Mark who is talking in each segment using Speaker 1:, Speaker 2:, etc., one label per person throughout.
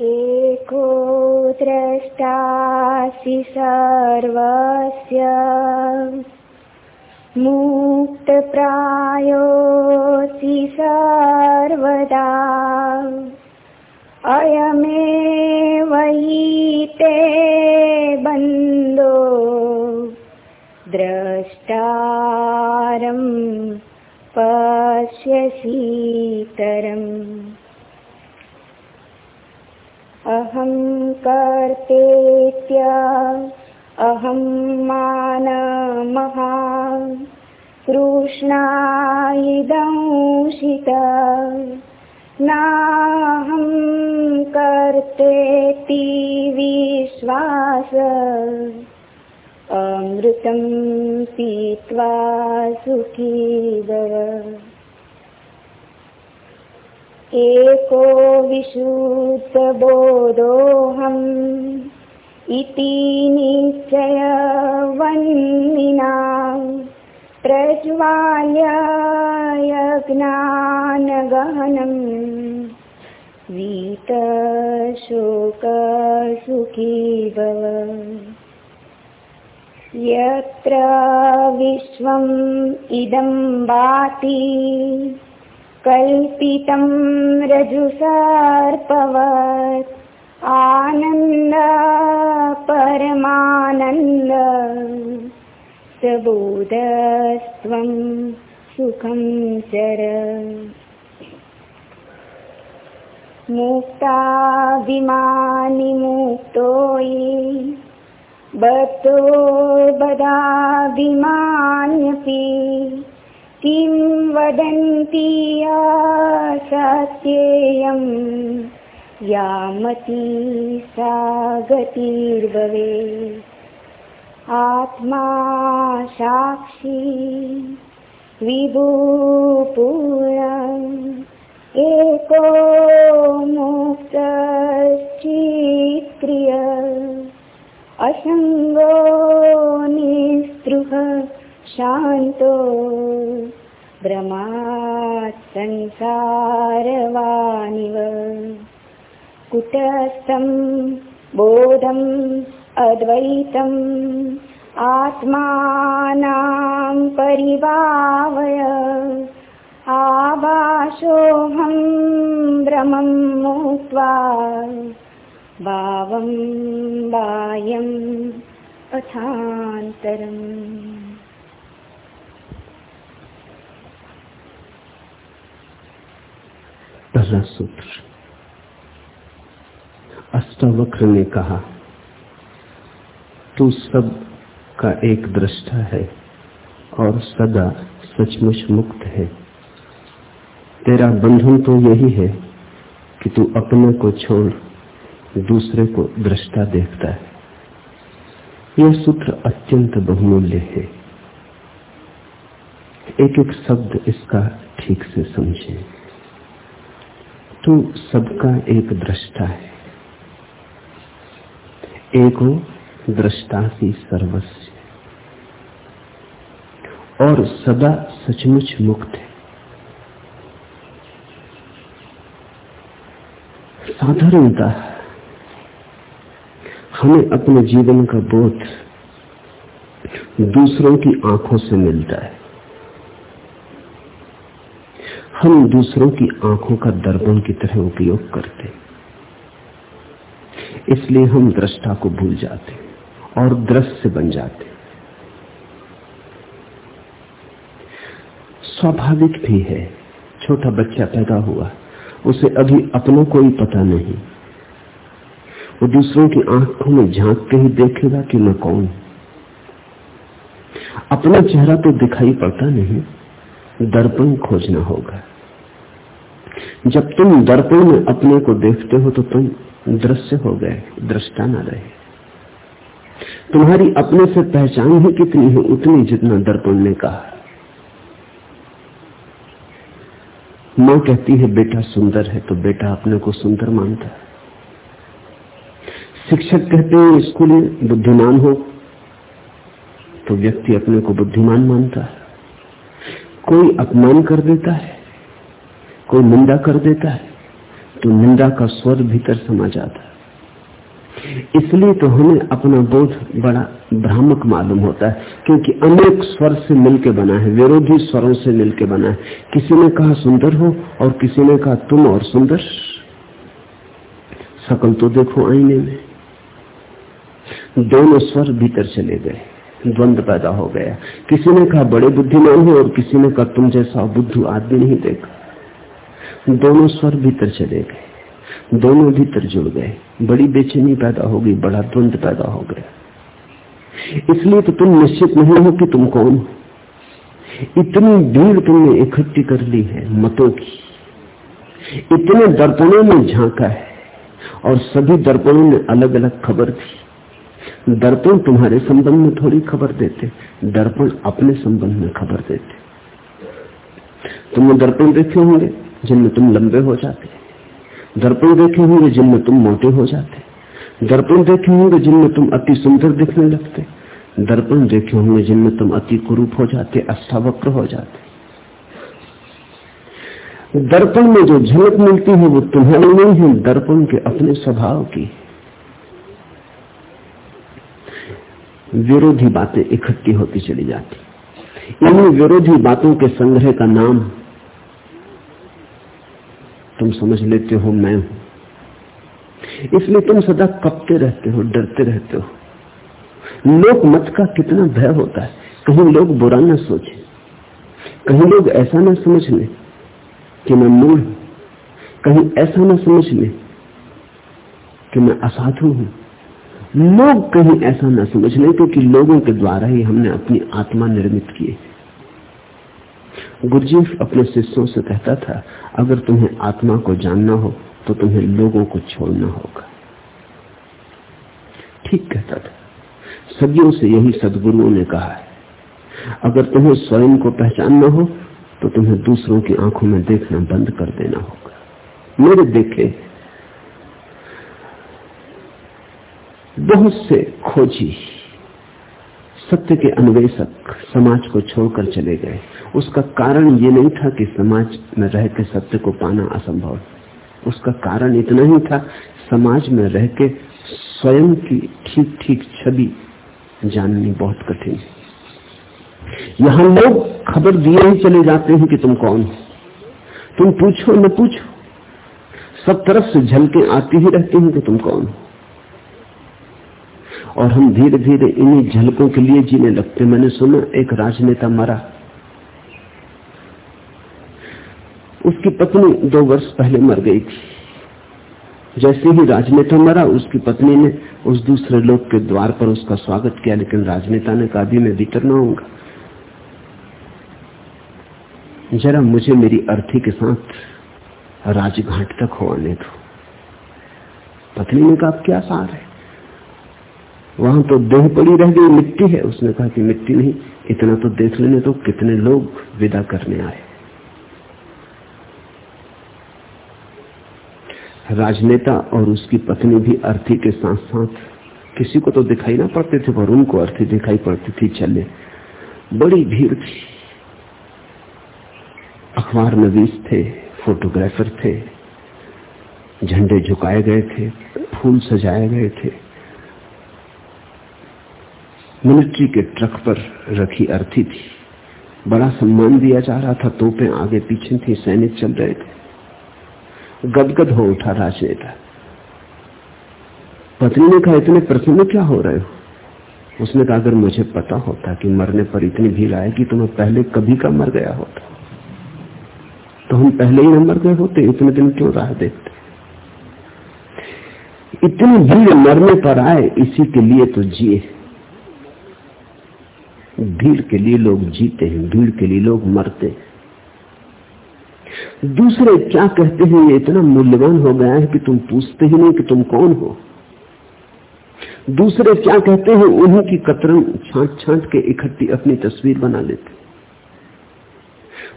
Speaker 1: एको द्रष्टासि सर्वस्य मुक्तप्रायोऽसि सर्वदा। अयमेव हि ते बन्दो द्रष्टारम् पश्यसीतरम् अहं कर्तेत्य अहं मानमहा कृष्णायिदंशित नाहं कर्तेति विश्वास अमृतं पीत्वा सुखी भव एको विशुद्धबोधोऽहम् इति निश्चयवन्निना प्रज्वाल्य यज्ञानगहनम् वीतशोकसुखी भव यत्र विश्वम् इदं भाति कल्पितं रजुसर्पवत्। आनन्द परमानन्द सबोधस्त्वं सुखं चर। मुक्ताभिमानि मुक्तोयि बद्धो बदाभिमान्यपि किं वदन्ती या शेयं या मती सा गतिर्भवेत् आत्मा साक्षी विभुपुर एको मोक्षिक्रिय असङ्गो निस्पृह शान्तो भ्रमात् संसारवानिव कुटस्थं बोधम् अद्वैतम् आत्मानां परिभावय। आभासोऽहं भ्रमं मुक्त्वा भावं बाह्यम् अथान्तरम्
Speaker 2: पहला सूत्र। अष्टावक्र ने कहा, तू सब का एक दृष्टा है और सदा सचमुच मुक्त है। तेरा बंधन तो यही है कि तू अपने को छोड़ दूसरे को दृष्टा देखता है। यह सूत्र अत्यंत बहुमूल्य है। एक एक शब्द इसका ठीक से समझे। तू सबका एक दृष्टा है। एको दृष्टासी सर्वस्व और सदा सचमुच मुक्त है। साधारणता, हमें अपने जीवन का बोध दूसरों की आँखों से मिलता है। हम दूसरों की आँखों का दर्पण की तरह उपयोग करते इसलिए हम दृष्टा को भूल जाते और दृश्य बन जाते स्वाभाविक भी है, छोटा बच्चा पैदा हुआ, उसे अभी अपनों को ही पता नहीं। वो दूसरों की आँखों में झाँक के ही देखेगा कि मैं कौन। अपना चेहरा तो दिखाई पड़ता नहीं, दर्पण खोजना होगा। जब तुम दर्पण में अपने को देखते हो तो तुम दृश्य हो गए, दृष्टा ना रहे। तुम्हारी अपने से पहचान ही कितनी है, उतनी जितना दर्पण ने कहा। माँ कहती है, बेटा सुंदर है तो बेटा अपने को सुंदर मानता है। शिक्षक कहते हैं, स्कूल में बुद्धिमान हो तो व्यक्ति अपने को बुद्धिमान मानता है। कोई अपमान कर देता है कोई निंदा कर देता है तो निंदा का स्वर भीतर समा जाता है। इसलिए तो हमें अपना बोध बड़ा भ्रामक मालूम होता है, क्योंकि अनेक स्वर से मिलके बना है, विरोधी स्वरों से मिलके बना है। किसी ने कहा, सुंदर हो, और किसी ने कहा, तुम और सुंदर। सकल तो देखो आईने में। दोनों स्वर भीतर चले गए, द्वंद पैदा हो गया। किसी ने कहा, बड़े बुद्धिमान हो, और किसी ने कहा, तुम जैसा बुद्धू आदमी नहीं देखा। दोनों स्वर भीतर चले गए, दोनों भीतर जुड़ गए। बड़ी बेचैनी पैदा हो गई, बड़ा द्वंद पैदा हो गया। इसलिए तो तुम निश्चित नहीं हो कि तुम कौन इतनी भीड़ तुमने इकट्ठी कर ली है, मतों की। इतने दर्पणों में झांका है, और सभी दर्पणों में अलग अलग खबर थी। दर्पण तुम्हारे संबंध में थोड़ी खबर देते, दर्पण अपने संबंध में खबर देते। तुमने दर्पण देखे होंगे? जिनमें तुम लंबे हो जाते दर्पण देखे होंगे जिनमें तुम मोटे हो जाते दर्पण देखे होंगे जिनमें तुम अति सुंदर दिखने लगते दर्पण देखे होंगे जिनमें तुम अति कुरूप हो जाते अष्टावक्र हो जाते दर्पण में जो झलक मिलती है, वो तुम्हारी नहीं है। दर्पण के अपने स्वभाव की विरोधी बातें इकट्ठी होती चली जाती इन विरोधी बातों के संग्रह का नाम तुम समझ लेते हो मैं हूँ। इसलिए तुम सदा कपते रहते हो, डरते रहते हो। लोक मत का कितना भय होता है। कहीं लोग बुरा न सोचे। कहीं लोग ऐसा ना समझ ले कि मैं मूल हूँ। कहीं ऐसा ना समझ ले कि मैं असाधु हूँ। लोग कहीं ऐसा ना समझ लें क्योंकि लोगों के द्वारा ही हमने अपनी आत्मा निर्मित की गुरुजीफ अपने शिष्यों से कहता था, अगर तुम्हें आत्मा को जानना हो तो तुम्हें लोगों को छोड़ना होगा। ठीक कहता था। सदियों से यही सदगुरुओं ने कहा है, अगर तुम्हें स्वयं को पहचानना हो तो तुम्हें दूसरों की आँखों में देखना बंद कर देना होगा। मेरे देखे बहुत से खोजी सत्य के अन्वेषक समाज को छोड़कर चले गए। उसका कारण ये नहीं था कि समाज में रह के सत्य को पाना असंभव। उसका कारण इतना ही था, समाज में रह के स्वयं की ठीक ठीक छवि जाननी बहुत कठिन है। यहाँ लोग खबर दिए ही चले जाते हैं कि तुम कौन हो। तुम पूछो न पूछो। सब तरफ़ से झलके आती ही रहती हैं कि तुम कौन हो। और हम धीरे धीरे इन्हीं झलकों के लिए जीने लगते मैंने सुना, एक राजनेता मरा। उसकी पत्नी दो वर्ष पहले मर गई थी। जैसे ही राजनेता मरा, उसकी पत्नी ने उस दूसरे लोग के द्वार पर उसका स्वागत किया, लेकिन राजनेता ने कहा भी मैं भीतर ना होऊँगा जरा मुझे मेरी अर्थी के साथ राजघाट तक हो आने दो। पत्नी ने कहा क्या सार है? वहाँ तो देह पड़ी रह गई, मिट्टी है। उसने कहा कि मिट्टी नहीं, इतना तो देख लेने तो कितने लोग विदा करने आए। राजनेता और उसकी पत्नी भी अर्थी के साथ साथ किसी को तो दिखाई ना पड़ते थे, पर उनको अर्थी दिखाई पड़ती थी, चले। बड़ी भीड़ थी। अखबार नवीस थे, फोटोग्राफर थे, झंडे झुकाए गए थे, फूल सजाए गए थे। मिलिट्री के ट्रक पर रखी अर्थी थी। बड़ा सम्मान दिया जा रहा था, तोपें आगे पीछे थी, सैनिक चल रहे थे। गदगद हो उठा राजनेता। पत्नी ने कहा, इतने प्रसन्न क्या हो रहे हो? उसने कहा, अगर मुझे पता होता कि मरने पर इतनी भीड़ आएगी तो मैं पहले कभी का मर गया होता। तो हम पहले ही न मर गए होते, इतने दिन क्यों राह देखते? इतनी भीड़ मरने पर आए, इसी के लिए तो जिए। भीड़ के लिए लोग जीते हैं, भीड़ के लिए लोग मरते हैं। दूसरे क्या कहते हैं, ये इतना मूल्यवान हो गया है कि तुम पूछते ही नहीं कि तुम कौन हो। दूसरे क्या कहते हैं, उन्हीं की कतरन छांट छांट के इकट्ठी अपनी तस्वीर बना लेते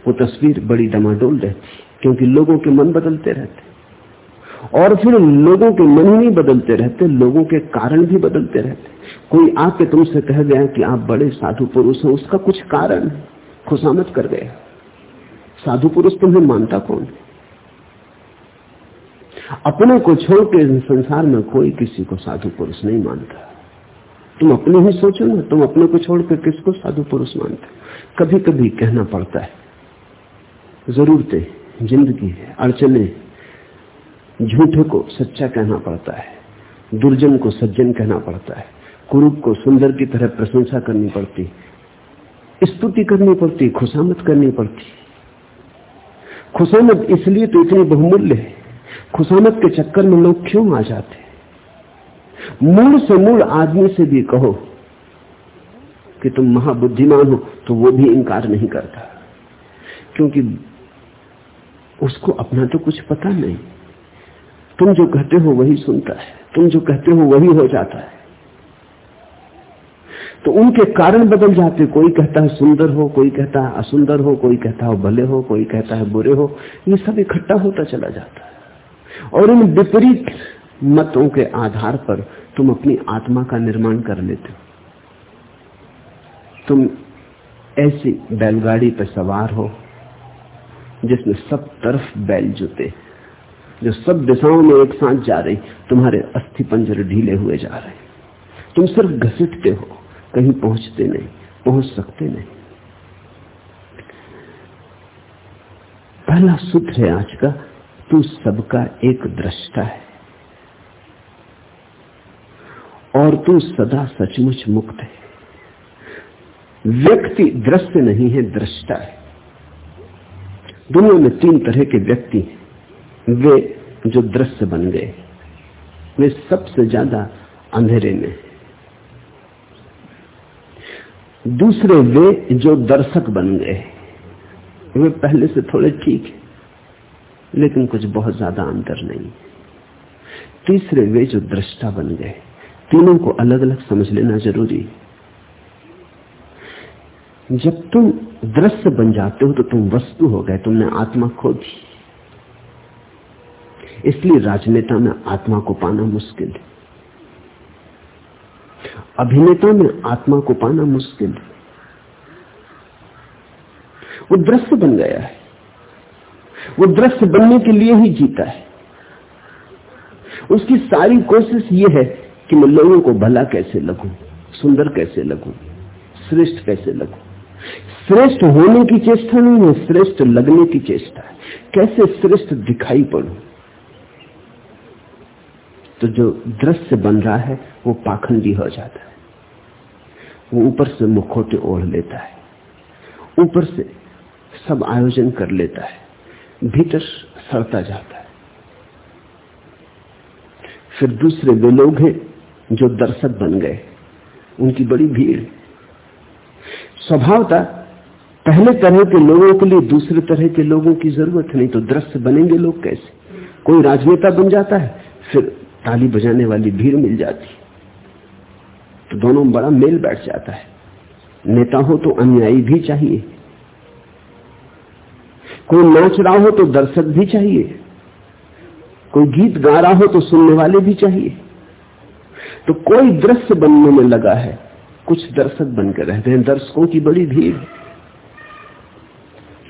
Speaker 2: वो तस्वीर बड़ी डमाडोल रहती, क्योंकि लोगों के मन बदलते रहते। और फिर लोगों के मन ही नहीं बदलते रहते, लोगों के कारण भी बदलते रहते। कोई आके तुमसे कह गया कि आप बड़े साधु पुरुष हो, उसका कुछ कारण है। खुशामत कर गया साधु पुरुष तुम्हें मानता कौन है? अपने को छोड़ के संसार में कोई किसी को साधु पुरुष नहीं मानता। तुम अपने ही सोचो ना, तुम अपने को छोड़ के किसको साधु पुरुष मानते कभी कभी कहना पड़ता है, जरूरतें, ज़िंदगी है, अड़चने, झूठे को सच्चा कहना पड़ता है, दुर्जन को सज्जन कहना पड़ता है। कुरूप को सुंदर की तरह प्रशंसा करनी पड़ती, स्तुति करनी पड़ती खुशामत करनी पड़ती। खुशामत इसलिए तो इतनी बहुमूल्य है खुशामत के चक्कर में लोग क्यों आ जाते? मूल से मूल आदमी से भी कहो कि तुम महाबुद्धिमान हो तो वो भी इनकार नहीं करता। क्योंकि उसको अपना तो कुछ पता नहीं। तुम जो कहते हो वही सुनता है, तुम जो कहते हो वही हो जाता है। तो उनके कारण बदल जाते कोई कहता है सुंदर हो, कोई कहता है असुंदर हो, कोई कहता है भले हो, कोई कहता है बुरे हो, ये सब इकट्ठा होता चला जाता है। और इन विपरीत मतों के आधार पर तुम अपनी आत्मा का निर्माण कर लेते हो। तुम ऐसी बैलगाड़ी पर सवार हो, जिसमें सब तरफ़ बैल जुते, जो सब दिशाओं में एक साथ जा रही, तुम्हारे अस्थि पंजर ढीले हुए जा रहे। तुम सिर्फ़ घसीटते हो। कहीं पहुँचते नहीं, पहुँच सकते नहीं। पहला सूत्र है आज का, तू सबका एक दृष्टा है। और तू सदा सचमुच मुक्त है। व्यक्ति दृश्य नहीं है, दृष्टा है। दुनिया में तीन तरह के व्यक्ति वे जो दृश्य बन गए, वे सबसे ज़्यादा अंधेरे में दूसरे वे जो दर्शक बन गए वे पहले से थोड़े ठीक है, लेकिन कुछ बहुत ज़्यादा अंतर नहीं तीसरे वे जो दृष्टा बन गए तीनों को अलग अलग समझ लेना ज़रूरी है। जब तुम दृश्य बन जाते हो तो तुम वस्तु हो गए, तुमने आत्मा खो दी। इसलिए राजनेता में आत्मा को पाना मुश्किल है। अभिनेता में आत्मा को पाना मुश्किल है। वो दृश्य बन गया है। वो दृश्य बनने के लिए ही जीता है। उसकी सारी कोशिश ये है कि मैं लोगों को भला कैसे लगूं, सुंदर कैसे लगूं, श्रेष्ठ कैसे लगूं। श्रेष्ठ होने की चेष्टा नहीं है, श्रेष्ठ लगने की चेष्टा है। कैसे श्रेष्ठ दिखाई पड़ू? तो जो दृश्य बन रहा है, वो पाखंडी हो जाता है। वो ऊपर से मुखोटे ओढ़ लेता है। ऊपर से सब आयोजन कर लेता है। भीतर सड़ता जाता है। फिर दूसरे वे लोग हैं जो दर्शक बन गए। उनकी बड़ी भीड़। स्वभावता पहले तरह के लोगों के लिए दूसरे तरह के लोगों की ज़रूरत नहीं तो दृश्य बनेंगे लोग कैसे? कोई राजनेता बन जाता है, फिर ताली बजाने वाली भीड़ मिल जाती। तो दोनों में बड़ा मेल बैठ जाता है। नेता हो तो अनुयायी भी चाहिए। कोई नाच रहा हो तो दर्शक भी चाहिए। कोई गीत गा रहा हो तो सुनने वाले भी चाहिए। तो कोई दृश्य बनने में लगा है, कुछ दर्शक बनकर रहते हैं। दर्शकों की बड़ी भीड़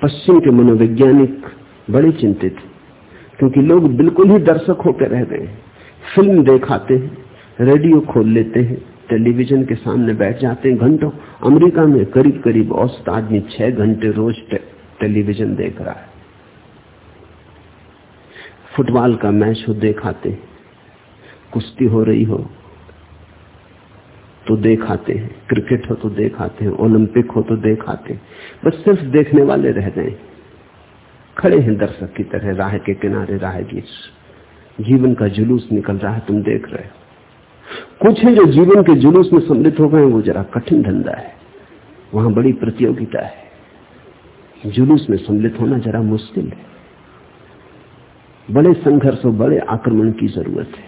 Speaker 2: पश्चिम के मनोवैज्ञानिक बड़े चिंतित, क्योंकि लोग बिल्कुल ही दर्शक होकर रह गए फ़िल्म देखाते हैं रेडियो खोल लेते हैं टेलीविज़न के सामने बैठ जाते हैं घंटों। अमेरिका में करीब करीब औसत आदमी छह घंटे रोज टे, टेलीविज़न देख रहा है। फुटबॉल का मैच हो देखाते कुश्ती हो रही हो तो देखाते हैं। क्रिकेट हो तो देखाते हैं। ओलंपिक हो तो देखाते बस सिर्फ़ देखने वाले रह गए। खड़े हैं दर्शक की तरह राह के किनारे राहगीर जीवन का जुलूस निकल रहा है, तुम देख रहे हो। कुछ है जो जीवन के जुलूस में सम्मिलित हो गए वो जरा कठिन धंधा है। वहाँ बड़ी प्रतियोगिता है। जुलूस में सम्मिलित होना जरा मुश्किल है। बड़े संघर्ष और बड़े आक्रमण की ज़रूरत है।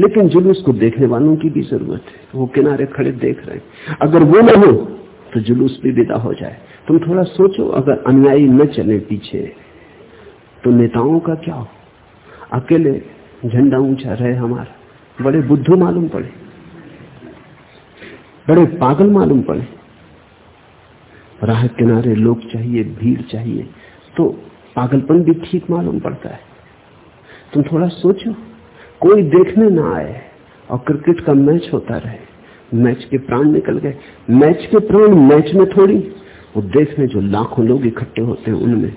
Speaker 2: लेकिन जुलूस को देखने वालों की भी ज़रूरत है। वो किनारे खड़े देख रहे हैं। अगर वो न हो तो जुलूस भी विदा हो जाए। तुम थोड़ा सोचो, अगर अनुयायी न चले पीछे तो नेताओं का क्या हो? अकेले झंडा ऊँचा रहे हमारा। बड़े बुद्धू मालूम पड़े। बड़े पागल मालूम पड़े। राह किनारे लोग चाहिए, भीड़ चाहिए तो पागलपन भी ठीक मालूम पड़ता है। तुम थोड़ा सोचो, कोई देखने ना आए और क्रिकेट का मैच होता रहे। मैच के प्राण निकल गए। मैच के प्राण मैच में थोड़ी, वो देखने जो लाखों लोग इकट्ठे होते हैं उनमें।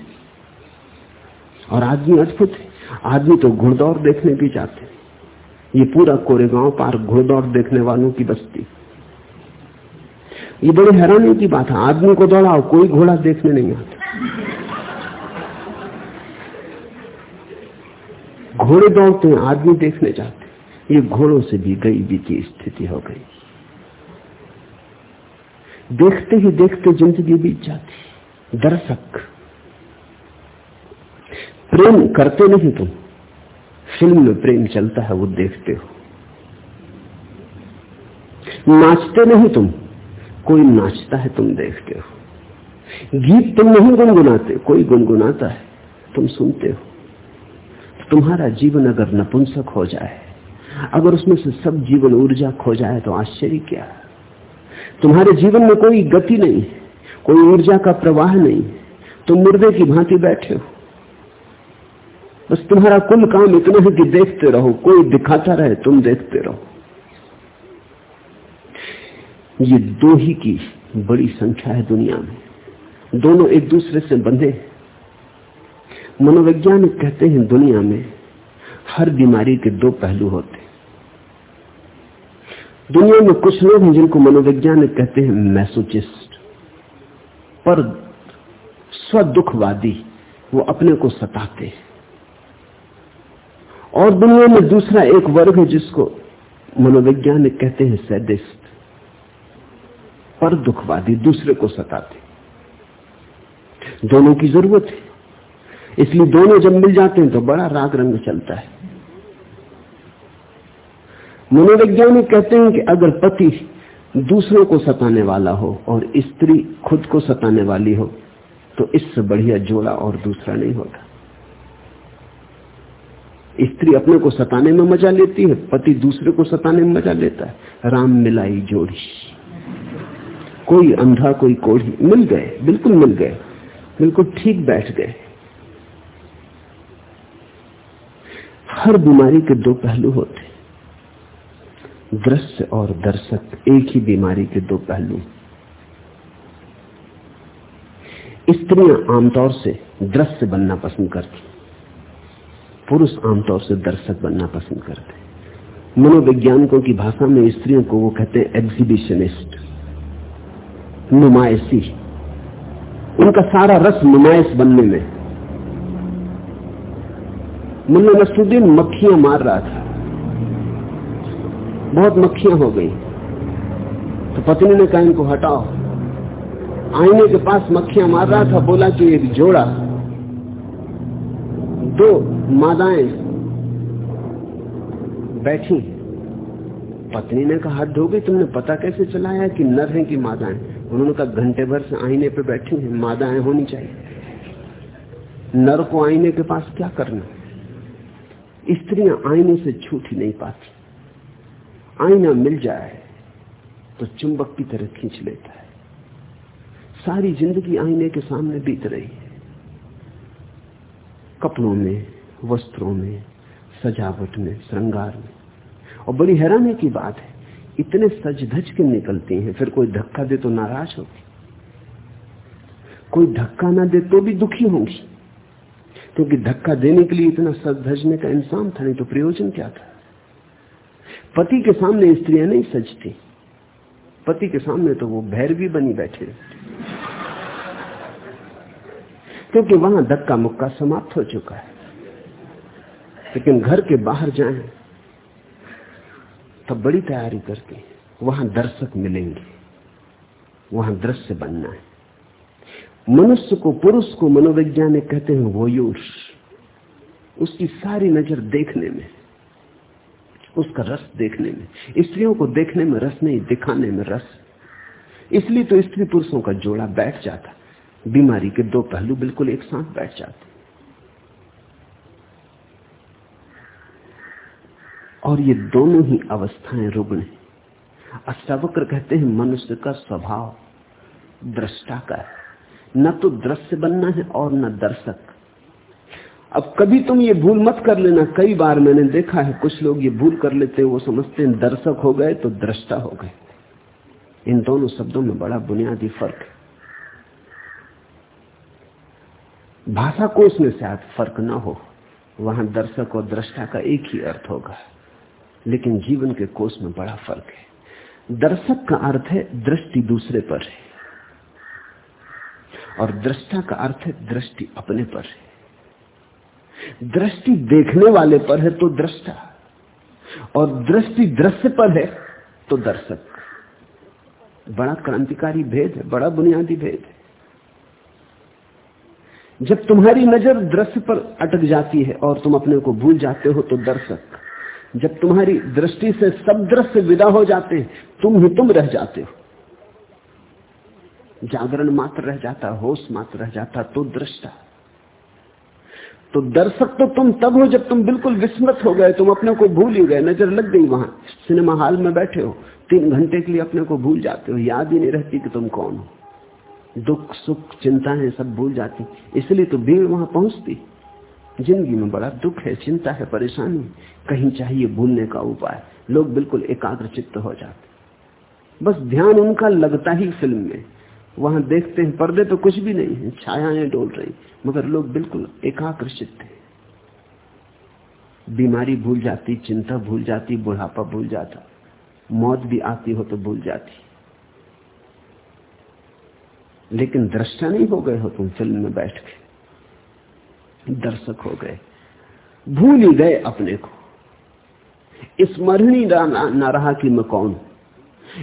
Speaker 2: और आदमी अद्भुत है। आदमी तो घुड़दौड़ देखने भी जाते ये पूरा कोरेगांव पार घुड़दौड़ देखने वालों की बस्ती। ये बड़ी हैरानी की बात है, आदमी को दौड़ाओ, कोई घोड़ा देखने नहीं आता। घोड़े दौड़ते हैं, आदमी देखने जाते ये घोड़ों से भी गई भी की स्थिति हो गई। देखते ही देखते ज़िंदगी बीत जाती दर्शक प्रेम करते नहीं तुम। फ़िल्म में प्रेम चलता है, वो देखते हो। नाचते नहीं तुम, कोई नाचता है तुम देखते हो। गीत तुम नहीं गुनगुनाते, कोई गुनगुनाता है, तुम सुनते हो। तुम्हारा जीवन अगर नपुंसक हो जाए, अगर उसमें से सब जीवन ऊर्जा खो जाए तो आश्चर्य क्या? तुम्हारे जीवन में कोई गति नहीं, कोई ऊर्जा का प्रवाह नहीं। तुम मुर्दे की भांति बैठे हो। बस तुम्हारा कुल काम इतना है कि देखते रहो, कोई दिखाता रहे, तुम देखते रहो। ये दो ही की बड़ी संख्या है दुनिया में। दोनों एक दूसरे से बंधे मनोवैज्ञानिक कहते हैं, दुनिया में हर बीमारी के दो पहलू होते दुनिया में कुछ लोग हैं जिनको मनोवैज्ञानिक कहते हैं मैसोचिस्ट। पर स्वदुखवादी, वो अपने को सताते हैं। और दुनिया में दूसरा एक वर्ग है जिसको मनोवैज्ञानिक कहते हैं सैदिस्ट पर दुखवादी दूसरे को सताते। दोनों की ज़रूरत है। इसलिए दोनों जब मिल जाते हैं तो बड़ा राग रंग चलता है। मनोवैज्ञानिक कहते हैं कि अगर पति दूसरों को सताने वाला हो और स्त्री खुद को सताने वाली हो तो इससे बढ़िया जोड़ा और दूसरा नहीं होता। स्त्री अपने को सताने में मज़ा लेती है, पति दूसरे को सताने में मज़ा लेता है। राम मिलाई जोड़ी। कोई अंधा, कोई कोढ़ी, मिल गए, बिल्कुल मिल गए, बिल्कुल ठीक बैठ गए। हर बीमारी के दो पहलू होते दृश्य और दर्शक, एक ही बीमारी के दो पहलू। स्त्रियाँ आमतौर से दृश्य बनना पसंद करती पुरुष आमतौर से दर्शक बनना पसंद करते मनोवैज्ञानिकों की भाषा में स्त्रियों को वो कहते हैं एग्जीबिशनिस्ट नुमाइशी उनका सारा रस नुमाइश बनने में। मुन्ना नसरुद्दीन मक्खियाँ मार रहा था। बहुत मक्खियाँ हो गई। तो पत्नी ने कहा, इनको हटाओ। आईने के पास मक्खियाँ मार रहा था, बोला कि एक जोड़ा दो मादाएँ बैठी पत्नी ने कहा, हद हो गई, तुमने पता कैसे चलाया कि नर है कि मादाएँ? उन्होंने कहा, घंटे भर से आईने पे बैठी हैं, मादाएँ होनी चाहिए। नर को आईने के पास क्या करना? स्त्रियाँ आईने से छूट ही नहीं पाती। आईना मिल जाए तो चुंबक की तरह खींच लेता है। सारी ज़िंदगी आईने के सामने बीत रही कपड़ों में, वस्त्रों में, सजावट में, श्रृंगार में। और बड़ी हैरानी की बात है, इतने सज धज के निकलती हैं, फिर कोई धक्का दे तो नाराज़ होगी कोई धक्का ना दे तो भी दुखी होंगी। क्योंकि धक्का देने के लिए इतना सज धजने का इंसान था, नहीं तो प्रयोजन क्या था? पति के सामने स्त्रियाँ नहीं सजती। पति के सामने तो वो भैरवी बनी बैठे क्योंकि वहाँ धक्का मुक्का समाप्त हो चुका है। लेकिन घर के बाहर जाएँ, तब बड़ी तैयारी करके वहाँ दर्शक मिलेंगे, वहाँ दृश्य बनना है। मनुष्य को, पुरुष को मनोवैज्ञानिक कहते हैं वो यूष उसकी सारी नज़र देखने में, उसका रस देखने में, स्त्रियों को देखने में रस नहीं, दिखाने में रस। इसलिए तो स्त्री पुरुषों का जोड़ा बैठ जाता। बीमारी के दो पहलू बिल्कुल एक साथ बैठ जाते और ये दोनों ही अवस्थाएँ रुग्ण है। अष्टावक्र कहते हैं, मनुष्य का स्वभाव दृष्टा का है। न तो दृश्य बनना है और न दर्शक। अब कभी तुम ये भूल मत कर लेना। कई बार मैंने देखा है, कुछ लोग ये भूल कर लेते हैं, वो समझते हैं, दर्शक हो गए तो दृष्टा हो गए। इन दोनों शब्दों में बड़ा बुनियादी फ़र्क है। भाषा कोश में शायद फ़र्क ना हो, वहाँ दर्शक और दृष्टा का एक ही अर्थ होगा। लेकिन जीवन के कोष में बड़ा फ़र्क है। दर्शक का अर्थ है दृष्टि दूसरे पर है। और दृष्टा का अर्थ है दृष्टि अपने पर है। दृष्टि देखने वाले पर है तो दृष्टा, और दृष्टि दृश्य पर है तो दर्शक। बड़ा क्रांतिकारी भेद है, बड़ा बुनियादी भेद है। जब तुम्हारी नज़र दृश्य पर अटक जाती है और तुम अपने को भूल जाते हो तो दर्शक, जब तुम्हारी दृष्टि से सब दृश्य विदा हो जाते हैं, तुम ही तुम रह जाते हो। जागरण मात्र रह जाता, होश मात्र रह जाता तो दृष्टा। तो दर्शक तो तुम तब हो जब तुम बिल्कुल विस्मृत हो गए, तुम अपने को भूल ही गए, नज़र लग गई वहाँ। सिनेमा हॉल में बैठे हो, तीन घंटे के लिए अपने को भूल जाते हो, याद ही नहीं रहती कि तुम कौन हो। दुख, सुख, चिंताएँ सब भूल जाती। इसलिए तो भीड़ वहाँ पहुँचती। ज़िंदगी में बड़ा दुख है, चिंता है, परेशानी। कहीं चाहिए भूलने का उपाय। लोग बिल्कुल एकाग्र चित्त हो जाते। बस ध्यान उनका लगता ही फ़िल्म में। वहाँ देखते हैं, पर्दे तो कुछ भी नहीं है, छायाएँ डोल रही। मगर लोग बिल्कुल एकाग्र चित्त है। बीमारी भूल जाती, चिंता भूल जाती, बुढ़ापा भूल जाता। मौत भी आती हो तो भूल जाती। लेकिन दृष्टा नहीं हो गए हो तुम फ़िल्म में बैठ के। दर्शक हो गए। भूल ही गए अपने को। स्मरण ना रहा कि मैं कौन?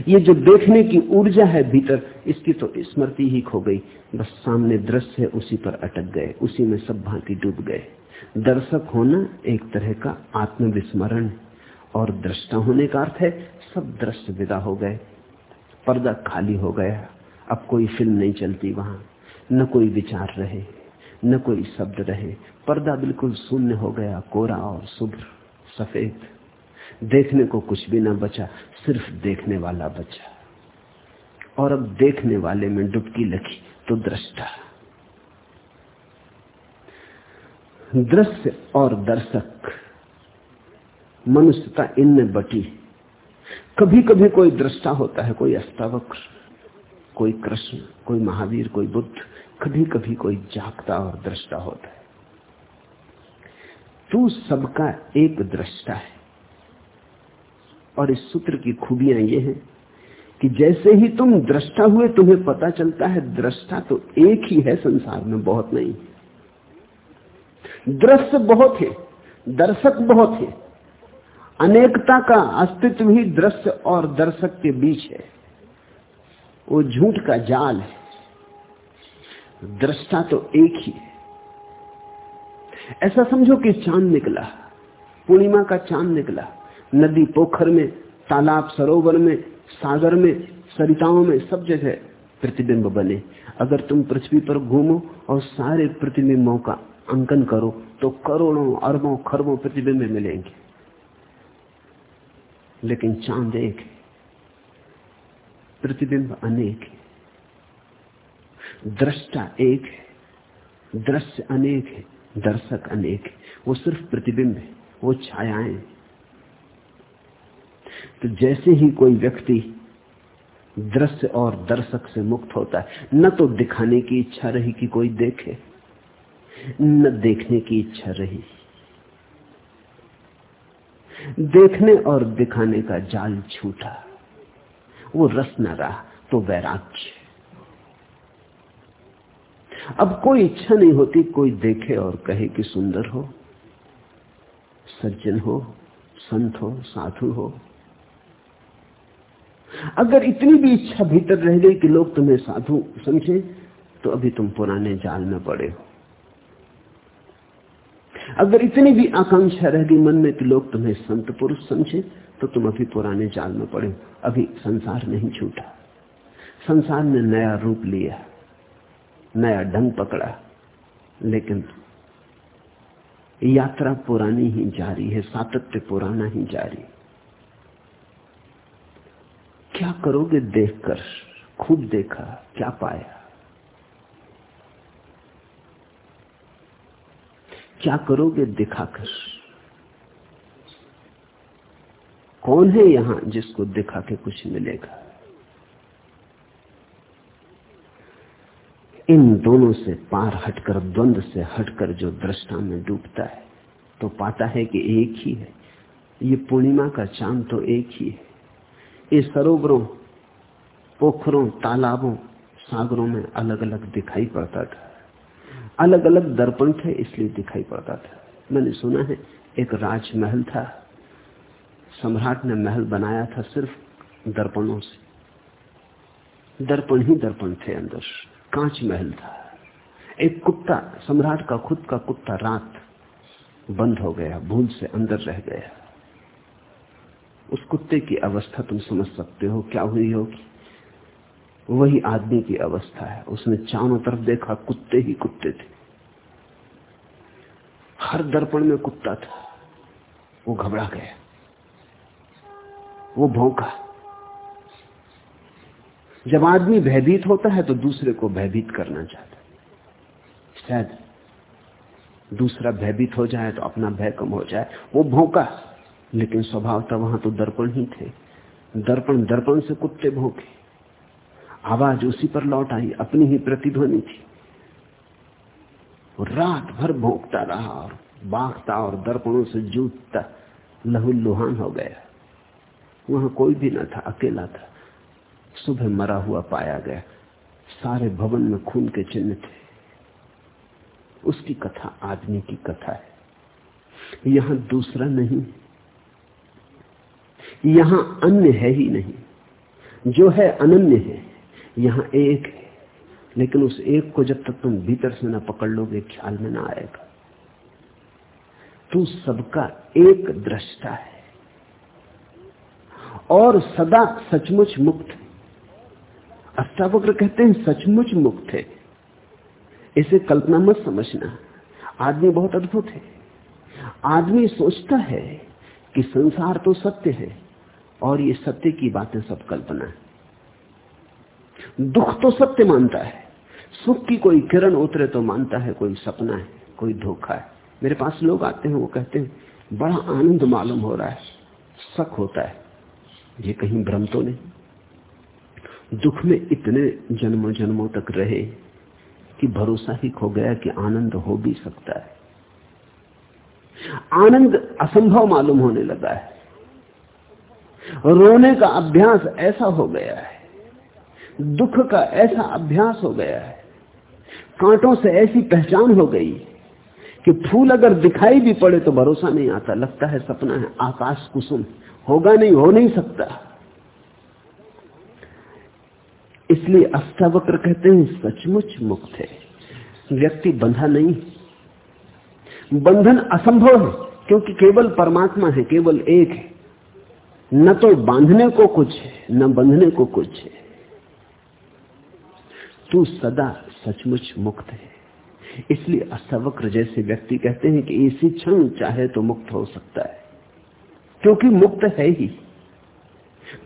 Speaker 2: ये जो देखने की ऊर्जा है भीतर, इसकी तो स्मृति ही खो गई। बस सामने दृश्य है, उसी पर अटक गए। उसी में सब भांति डूब गए। दर्शक होना एक तरह का आत्मविस्मरण। और दृष्टा होने का अर्थ है, सब दृश्य विदा हो गए। पर्दा खाली हो गया। अब कोई फ़िल्म नहीं चलती वहाँ। न कोई विचार रहे, न कोई शब्द रहे। पर्दा बिल्कुल शून्य हो गया कोरा और शुभ्र, सफ़ेद। देखने को कुछ भी ना बचा, सिर्फ़ देखने वाला बचा। और अब देखने वाले में डुबकी लगी तो दृष्टा। दृश्य और दर्शक मनुष्यता इनमें बटी। कभी कभी कोई दृष्टा होता है, कोई अस्तावक्र कोई कृष्ण, कोई महावीर, कोई बुद्ध कभी कभी कोई जागता और दृष्टा होता है। तू सबका एक दृष्टा है। और इस सूत्र की खूबियाँ ये हैं कि जैसे ही तुम दृष्टा हुए, तुम्हें पता चलता है दृष्टा तो एक ही है संसार में, बहुत नहीं दृश्य बहुत है, दर्शक बहुत है। अनेकता का अस्तित्व ही दृश्य और दर्शक के बीच है। वो झूठ का जाल है। दृष्टा तो एक ही ऐसा समझो कि चाँद निकला, पूर्णिमा का चाँद निकला। नदी पोखर में, तालाब सरोवर में, सागर में, सरिताओं में सब जगह प्रतिबिंब बने। अगर तुम पृथ्वी पर घूमो और सारे प्रतिबिंबों का अंकन करो तो करोड़ों, अरबों, खरबों प्रतिबिंब मिलेंगे। लेकिन चाँद एक है। प्रतिबिंब अनेक है। दृष्टा एक है, दृश्य अनेक है, दर्शक अनेक है। वो सिर्फ़ प्रतिबिंब है, वो छायाएँ तो जैसे ही कोई व्यक्ति दृश्य और दर्शक से मुक्त होता है, न तो दिखाने की इच्छा रही कि कोई देखे, न देखने की इच्छा रही। देखने और दिखाने का जाल छूटा। वो रस न रहा तो वैराग्य। अब कोई इच्छा नहीं होती, कोई देखे और कहे कि सुंदर हो, सज्जन हो, संत हो, साधु हो। अगर इतनी भी इच्छा भीतर रह गई कि लोग तुम्हें साधु समझे तो अभी तुम पुराने जाल में पड़े हो। अगर इतनी भी आकांक्षा रह गई मन में कि लोग तुम्हें संत पुरुष समझे तो तुम अभी पुराने जाल में पड़े अभी संसार नहीं छूटा। संसार ने नया रूप लिया, नया ढंग पकड़ा। लेकिन यात्रा पुरानी ही जारी है, सातत्य पुराना ही जारी। क्या करोगे देखकर? खूब देखा, क्या पाया? क्या करोगे दिखाकर? कौन है यहाँ जिसको दिखा के कुछ मिलेगा? इन दोनों से पार हटकर, द्वंद से हटकर जो दृष्टा में डूबता है तो पाता है कि एक ही है। ये पूर्णिमा का चाँद तो एक ही है। ये सरोवरों, पोखरों, तालाबों, सागरों में अलग अलग दिखाई पड़ता था। अलग अलग दर्पण थे, इसलिए दिखाई पड़ता था। मैंने सुना है, एक राजमहल था। सम्राट ने महल बनाया था सिर्फ़ दर्पणों से। दर्पण ही दर्पण थे अंदर। कांच महल था। एक कुत्ता, सम्राट का खुद का कुत्ता रात बंद हो गया, भूल से अंदर रह गया। उस कुत्ते की अवस्था तुम समझ सकते हो, क्या हुई होगी? वही आदमी की अवस्था है। उसने चारों तरफ़ देखा, कुत्ते ही कुत्ते थे। हर दर्पण में कुत्ता था। वो घबरा गया। वो भौंका। जब आदमी भयभीत होता है तो दूसरे को भयभीत करना चाहता है। शायद दूसरा भयभीत हो जाए तो अपना भय कम हो जाए। वो भौंका, लेकिन स्वभाव था वहाँ तो दर्पण ही थे। दर्पण दर्पण से कुत्ते भौंके। आवाज़ उसी पर लौट आई, अपनी ही प्रतिध्वनि थी। रात भर भोंकता रहा और बाघता और दर्पणों से जूझता लुहान हो गया। वहाँ कोई भी न था, अकेला था। सुबह मरा हुआ पाया गया। सारे भवन में खून के चिन्ह थे। उसकी कथा, आदमी की कथा है। यहाँ दूसरा नहीं यहाँ अन्य है ही नहीं। जो है अनन्य है, यहाँ एक है। लेकिन उस एक को जब तक तुम भीतर से ना पकड़ लोगे, ख्याल में ना आएगा। तू सबका एक दृष्टा है। और सदा सचमुच मुक्त अष्टावक्र कहते हैं, सचमुच मुक्त है। इसे कल्पना मत समझना। आदमी बहुत अद्भुत है। आदमी सोचता है कि संसार तो सत्य है, और ये सत्य की बातें सब कल्पना है। दुख तो सत्य मानता है। सुख की कोई किरण उतरे तो मानता है, कोई सपना है, कोई धोखा है। मेरे पास लोग आते हैं, वो कहते हैं, बड़ा आनंद मालूम हो रहा है, शक होता है। ये कहीं भ्रम तो नहीं। दुख में इतने जन्मों जन्मों तक रहे कि भरोसा ही खो गया कि आनंद हो भी सकता है। आनंद असंभव मालूम होने लगा है। रोने का अभ्यास ऐसा हो गया है। दुख का ऐसा अभ्यास हो गया है। कांटों से ऐसी पहचान हो गई कि फूल अगर दिखाई भी पड़े तो भरोसा नहीं आता। लगता है सपना है, आकाश कुसुम होगा नहीं, हो नहीं सकता। इसलिए अष्टावक्र कहते हैं, सचमुच मुक्त है। व्यक्ति बंधा नहीं। बंधन असंभव है, क्योंकि केवल परमात्मा है, केवल एक है। न तो बांधने को कुछ है, न बंधने को कुछ है। तू सदा सचमुच मुक्त है। इसलिए अष्टावक्र जैसे व्यक्ति कहते हैं कि इसी क्षण चाहे तो मुक्त हो सकता है। क्योंकि मुक्त है ही।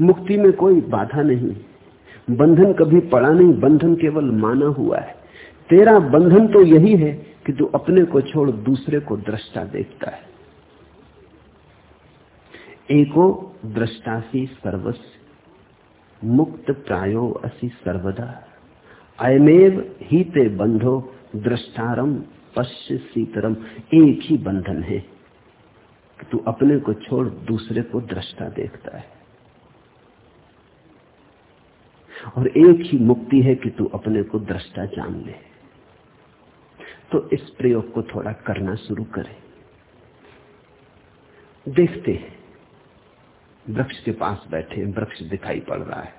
Speaker 2: मुक्ति में कोई बाधा नहीं। बंधन कभी पड़ा नहीं, बंधन केवल माना हुआ है। तेरा बंधन तो यही है कि तू अपने को छोड़ दूसरे को दृष्टा देखता है। एको दृष्टासी सर्वस्व मुक्त प्रायो असी सर्वदा। अयमेव ही ते बंधो दृष्टारम पश्य सीतरम एक ही बंधन है। तू अपने को छोड़ दूसरे को दृष्टा देखता है। और एक ही मुक्ति है कि तू अपने को दृष्टा जान ले। तो इस प्रयोग को थोड़ा करना शुरू करें। देखते हैं। वृक्ष के पास बैठे वृक्ष दिखाई पड़ रहा है।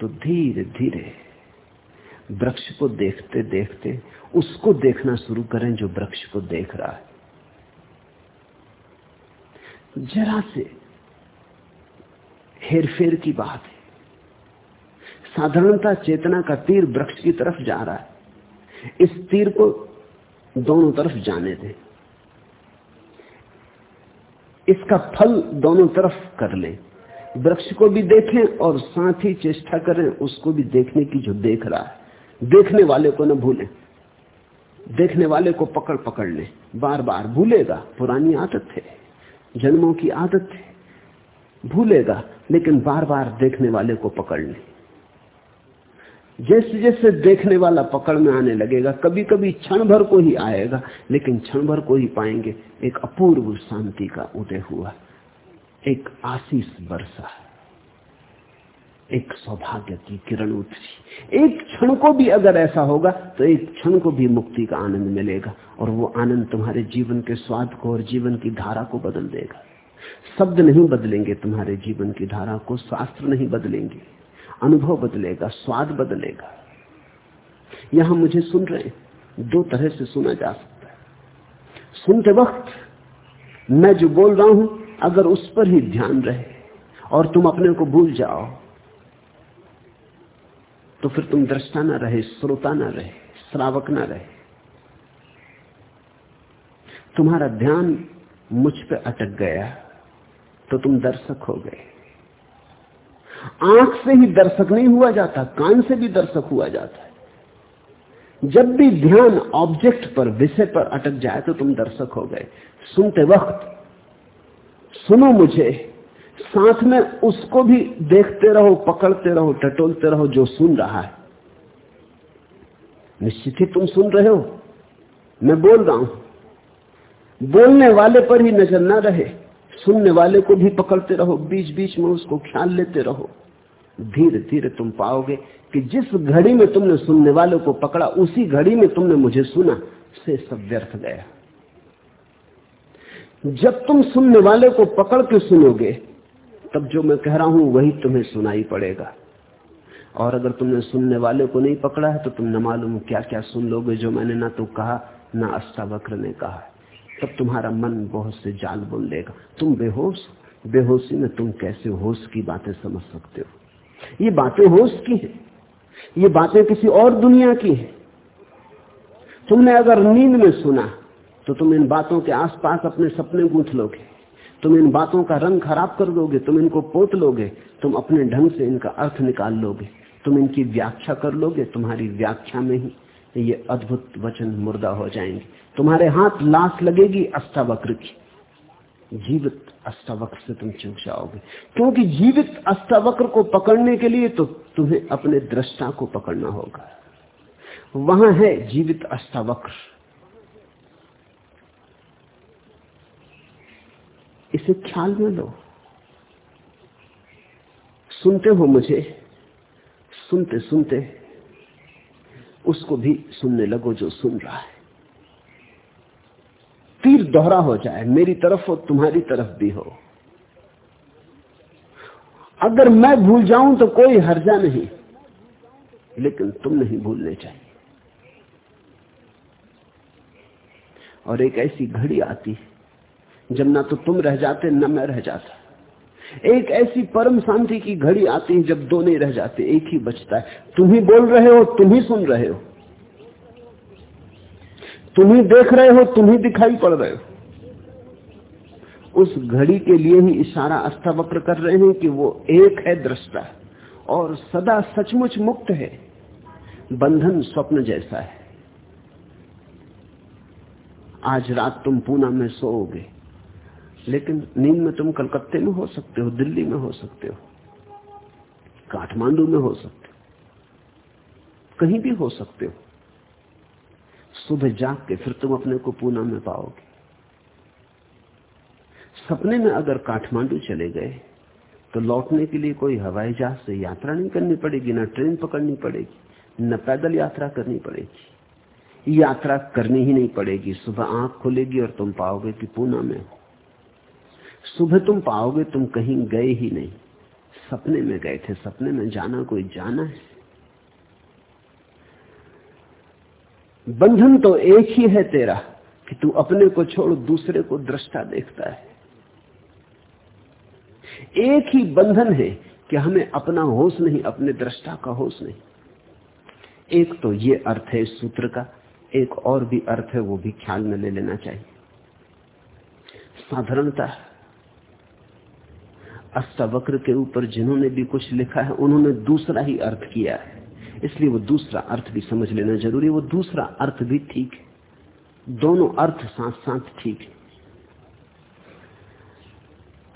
Speaker 2: तो धीरे धीरे वृक्ष को देखते देखते उसको देखना शुरू करें जो वृक्ष को देख रहा है। जरा से हेरफेर की बात है। साधारणता चेतना का तीर वृक्ष की तरफ़ जा रहा है। इस तीर को दोनों तरफ़ जाने दें। इसका फल दोनों तरफ़ कर लें। वृक्ष को भी देखें और साथ ही चेष्टा करें, उसको भी देखने की जो देख रहा है। देखने वाले को न भूलें। देखने वाले को पकड़ पकड़ लें। बार बार भूलेगा। पुरानी आदत है। जन्मों की आदत है। भूलेगा, लेकिन बार बार देखने वाले को पकड़ ले। जैसे जैसे देखने वाला पकड़ में आने लगेगा कभी कभी क्षण भर को ही आएगा, लेकिन क्षण भर को ही पाएँगे, एक अपूर्व शांति का उदय हुआ, एक आशीष वर्षा एक सौभाग्य की किरण उतरी एक क्षण को भी अगर ऐसा होगा तो एक क्षण को भी मुक्ति का आनंद मिलेगा और वो आनंद तुम्हारे जीवन के स्वाद को और जीवन की धारा को बदल देगा। शब्द नहीं बदलेंगे तुम्हारे जीवन की धारा को, शास्त्र नहीं बदलेंगे। अनुभव बदलेगा, स्वाद बदलेगा। यहाँ मुझे सुन रहे दो तरह से सुना जा सकता है। सुनते वक्त मैं जो बोल रहा हूँ, अगर उस पर ही ध्यान रहे और तुम अपने को भूल जाओ तो फिर तुम दृष्टा ना रहे, श्रोता ना रहे, श्रावक ना रहे। तुम्हारा ध्यान मुझ पे अटक गया तो तुम दर्शक हो गए। आँख से ही दर्शक नहीं हुआ जाता, कान से भी दर्शक हुआ जाता है। जब भी ध्यान ऑब्जेक्ट पर, विषय पर अटक जाए तो तुम दर्शक हो गए। सुनते वक्त, सुनो मुझे साथ में उसको भी देखते रहो, पकड़ते रहो, टटोलते रहो जो सुन रहा है। निश्चित ही तुम सुन रहे हो। मैं बोल रहा हूँ। बोलने वाले पर ही नज़र ना रहे। सुनने वाले को भी पकड़ते रहो। बीच बीच में उसको ख्याल लेते रहो। धीरे धीरे तुम पाओगे कि जिस घड़ी में तुमने सुनने वाले को पकड़ा, उसी घड़ी में तुमने मुझे सुना, से सब व्यर्थ गया। जब तुम सुनने वाले को पकड़ के सुनोगे तब जो मैं कह रहा हूँ, वही तुम्हें सुनाई पड़ेगा। और अगर तुमने सुनने वाले को नहीं पकड़ा है तो तुम न मालूम क्या क्या सुन लोगे, जो मैंने ना तो कहा, ना अष्टावक्र ने कहा तब तुम्हारा मन बहुत से जाल बोल लेगा। तुम बेहोश? बेहोशी में तुम कैसे होश की बातें समझ सकते हो? ये बातें होश की है। ये बातें किसी और दुनिया की है। तुमने अगर नींद में सुना तो तुम इन बातों के आसपास अपने सपने गूंथ लोगे। तुम इन बातों का रंग खराब कर दोगे, तुम इनको पोत लोगे, तुम अपने ढंग से इनका अर्थ निकाल लोगे, तुम इनकी व्याख्या कर लोगे, तुम्हारी व्याख्या में ही ये अद्भुत वचन मुर्दा हो जाएँगे। तुम्हारे हाथ लाश लगेगी अष्टावक्र की। जीवित अष्टावक्र से तुम चूक जाओगे। क्योंकि जीवित अष्टावक्र को पकड़ने के लिए तो तुम्हें अपने दृष्टा को पकड़ना होगा। वहाँ है जीवित अष्टावक्र। इसे ख्याल में लो। सुनते हो मुझे सुनते सुनते उसको भी सुनने लगो जो सुन रहा है। तीर दोहरा हो जाए, मेरी तरफ़ हो, तुम्हारी तरफ़ भी हो। अगर मैं भूल जाऊँ तो कोई हर्जा नहीं, लेकिन तुम नहीं भूलने चाहिए। और एक ऐसी घड़ी आती जब ना तो तुम रह जाते, न मैं रह जाता। एक ऐसी परम शांति की घड़ी आती है जब दो नहीं रह जाते, एक ही बचता है। तुम ही बोल रहे हो, तुम ही सुन रहे हो। तुम ही देख रहे हो, तुम ही दिखाई पड़ रहे हो। उस घड़ी के लिए ही इशारा अष्टावक्र कर रहे हैं कि वो एक है दृष्टा और सदा सचमुच मुक्त है। बंधन स्वप्न जैसा है। आज रात तुम पूना में सोओगे। लेकिन नींद में तुम कलकत्ते में हो सकते हो, दिल्ली में हो सकते हो, काठमांडू में हो सकते हो, कहीं भी हो सकते हो। सुबह जाग के फिर तुम अपने को पूना में पाओगे। सपने में अगर काठमांडू चले गए तो लौटने के लिए कोई हवाई जहाज़ से यात्रा नहीं करनी पड़ेगी, ना ट्रेन पकड़नी पड़ेगी, न पैदल यात्रा करनी पड़ेगी। यात्रा करनी ही नहीं पड़ेगी। सुबह आँख खुलेगी और तुम पाओगे कि पूना में हो। सुबह तुम पाओगे, तुम कहीं गए ही नहीं। सपने में गए थे, सपने में जाना, कोई जाना है। बंधन तो एक ही है तेरा, कि तू अपने को छोड़, दूसरे को दृष्टा देखता है। एक ही बंधन है कि हमें अपना होश नहीं, अपने दृष्टा का होश नहीं। एक तो ये अर्थ है इस सूत्र का, एक और भी अर्थ है वो भी ख्याल में ले लेना चाहिए। साधारणता अष्टावक्र के ऊपर जिन्होंने भी कुछ लिखा है, उन्होंने दूसरा ही अर्थ किया है। इसलिए वो दूसरा अर्थ भी समझ लेना ज़रूरी है। वो दूसरा अर्थ भी ठीक है। दोनों अर्थ साथ साथ ठीक है।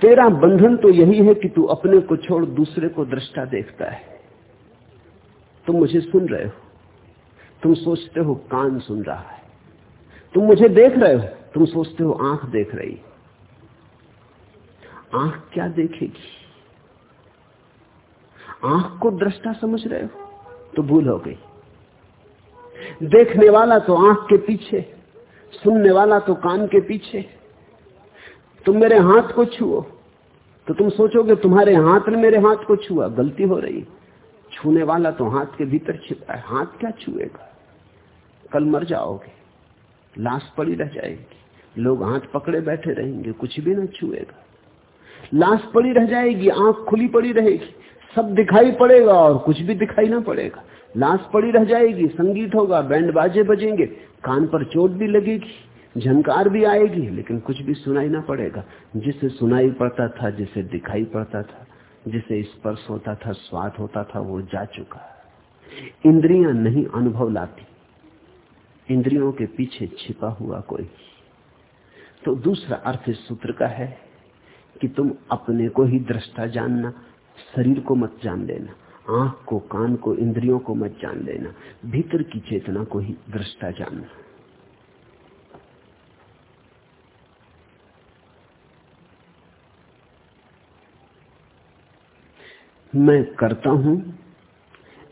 Speaker 2: तेरा बंधन तो यही है कि तू अपने को छोड़ दूसरे को दृष्टा देखता है। तुम मुझे सुन रहे हो। तुम सोचते हो कान सुन रहा है। तुम मुझे देख रहे हो। तुम सोचते हो आँख देख रही आँख क्या देखेगी? आँख को दृष्टा समझ रहे हो तो भूल हो गई। देखने वाला तो आँख के पीछे, सुनने वाला तो कान के पीछे। तुम मेरे हाथ को छुओ तो तुम सोचोगे तुम्हारे हाथ ने मेरे हाथ को छुआ, गलती हो रही। छूने वाला तो हाथ के भीतर छिपा है, हाथ क्या छुएगा? कल मर जाओगे, लाश पड़ी रह जाएगी, लोग हाथ पकड़े बैठे रहेंगे, कुछ भी ना छुएगा। लाश पड़ी रह जाएगी, आँख खुली पड़ी रहेगी, सब दिखाई पड़ेगा और कुछ भी दिखाई ना पड़ेगा। लाश पड़ी रह जाएगी, संगीत होगा, बैंड बाजे बजेंगे, कान पर चोट भी लगेगी, झनकार भी आएगी, लेकिन कुछ भी सुनाई ना पड़ेगा। जिसे सुनाई पड़ता था, जिसे दिखाई पड़ता था, जिसे स्पर्श होता था, स्वाद होता था, वो जा चुका। इंद्रियाँ नहीं अनुभव लाती। इंद्रियों के पीछे छिपा हुआ कोई। तो दूसरा अर्थ इस सूत्र का है कि तुम अपने को ही दृष्टा जानना, शरीर को मत जान लेना, आँख को, कान को, इंद्रियों को मत जान लेना, भीतर की चेतना को ही दृष्टा जानना। मैं करता हूँ,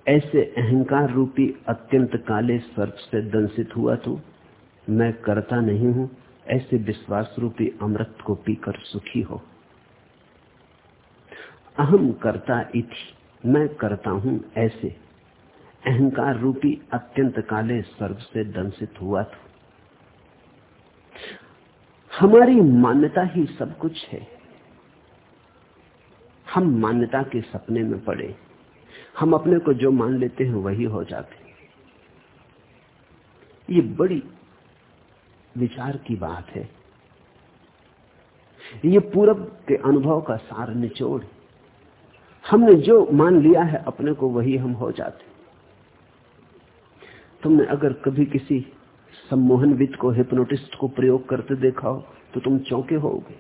Speaker 2: ऐसे अहंकार रूपी अत्यंत काले सर्प से दंसित हुआ तो मैं करता नहीं हूँ, ऐसे विश्वास रूपी अमृत को पीकर सुखी हो। अहम करता इति, मैं करता हूँ ऐसे। अहंकार रूपी अत्यंत काले सर्व से दंसित हुआ था। हमारी मान्यता ही सब कुछ है। हम मान्यता के सपने में पड़े। हम अपने को जो मान लेते हैं वही हो जाते। ये बड़ी विचार की बात है। ये पूरब के अनुभव का सार निचोड़ हमने जो मान लिया है अपने को वही हम हो जाते। तुमने अगर कभी किसी सम्मोहनविद को, हिप्नोटिस्ट को प्रयोग करते देखा हो तो तुम चौंके होगे।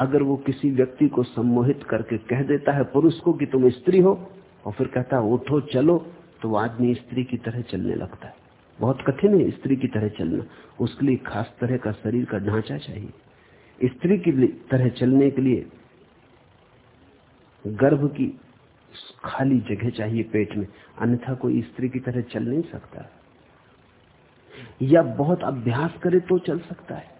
Speaker 2: अगर वो किसी व्यक्ति को सम्मोहित करके कह देता है पुरुष को कि तुम स्त्री हो, और फिर कहता है, उठो, चलो तो आदमी स्त्री की तरह चलने लगता है। बहुत कठिन है स्त्री की तरह चलना। उसके लिए खास तरह का शरीर का ढांचा चाहिए। स्त्री की तरह चलने के लिए गर्भ की खाली जगह चाहिए पेट में, अन्यथा कोई स्त्री की तरह चल नहीं सकता। या बहुत अभ्यास करे तो चल सकता है।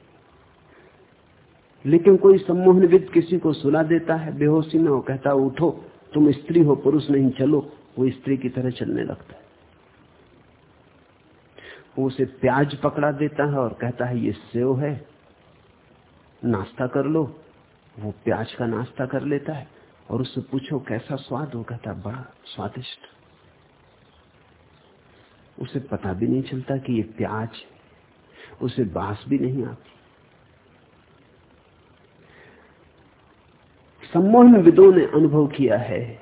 Speaker 2: लेकिन कोई सम्मोहनविद किसी को सुला देता है, बेहोशी में वो कहता उठो, तुम स्त्री हो, पुरुष नहीं, चलो। वो स्त्री की तरह चलने लगता है। वो उसे प्याज पकड़ा देता है और कहता है, ये सेव है नाश्ता कर लो, वो प्याज का नाश्ता कर लेता है और उससे पूछो कैसा स्वाद हो कहता बड़ा स्वादिष्ट। उसे पता भी नहीं चलता कि ये प्याज, उसे बास भी नहीं आती। सम्मोहन विदों ने अनुभव किया है,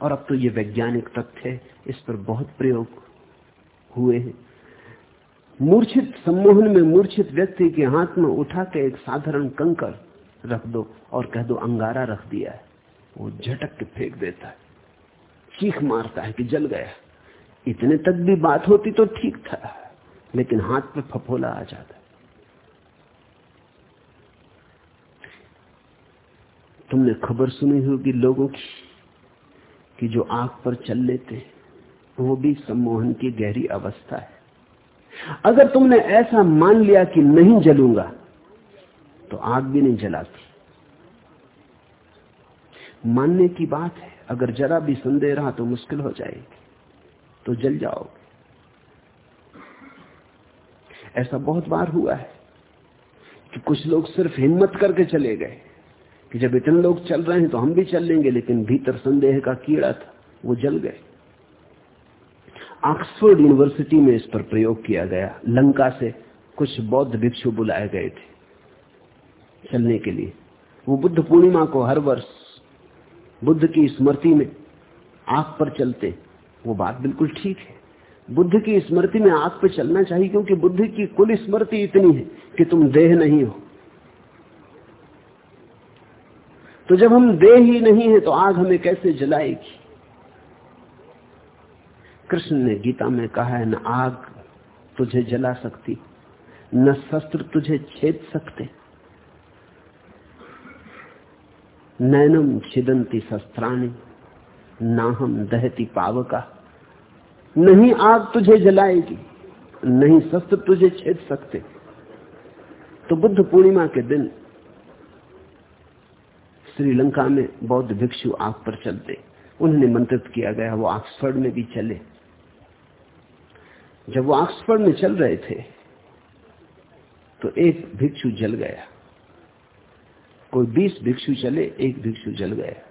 Speaker 2: और अब तो ये वैज्ञानिक तथ्य इस पर बहुत प्रयोग हुए हैं। मूर्छित सम्मोहन में मूर्छित व्यक्ति के हाथ में उठा के एक साधारण कंकर रख दो और कह दो, अंगारा रख दिया है। वो झटक के फेंक देता है। चीख मारता है कि जल गया। इतने तक भी बात होती तो ठीक था, लेकिन हाथ पे फफोला आ जाता तुमने खबर सुनी होगी लोगों की कि जो आग पर चल लेते वो भी सम्मोहन की गहरी अवस्था है। अगर तुमने ऐसा मान लिया कि नहीं जलूँगा तो आग भी नहीं जलाती। मानने की बात है, अगर जरा भी संदेह रहा तो मुश्किल हो जाएगी तो जल जाओगे। ऐसा बहुत बार हुआ है कि कुछ लोग सिर्फ़ हिम्मत करके चले गए, कि जब इतने लोग चल रहे हैं तो हम भी चल लेंगे, लेकिन भीतर संदेह का कीड़ा था, वो जल गए। ऑक्सफोर्ड यूनिवर्सिटी में इस पर प्रयोग किया गया। लंका से कुछ बौद्ध भिक्षु बुलाए गए थे चलने के लिए। वो बुद्ध पूर्णिमा को हर वर्ष बुद्ध की स्मृति में आग पर चलते। वो बात बिल्कुल ठीक है। बुद्ध की स्मृति में आग पर चलना चाहिए क्योंकि बुद्ध की कुल स्मृति इतनी है कि तुम देह नहीं हो। तो जब हम देह ही नहीं है तो आग हमें कैसे जलाएगी? कृष्ण ने गीता में कहा है, न आग तुझे जला सकती, न शस्त्र तुझे छेद सकते। नैनम छिदंती शस्त्राणी ना हम दहती पावका। नहीं आग तुझे जलाएगी, नहीं शस्त्र तुझे छेद सकते। तो बुद्ध पूर्णिमा के दिन श्रीलंका में बौद्ध भिक्षु आग पर चलते। उन्हें निमंत्रित किया गया, वो ऑक्सफर्ड में भी चले। जब वो ऑक्सफर्ड में चल रहे थे तो एक भिक्षु जल गया। कोई बीस भिक्षु चले, एक भिक्षु जल गया।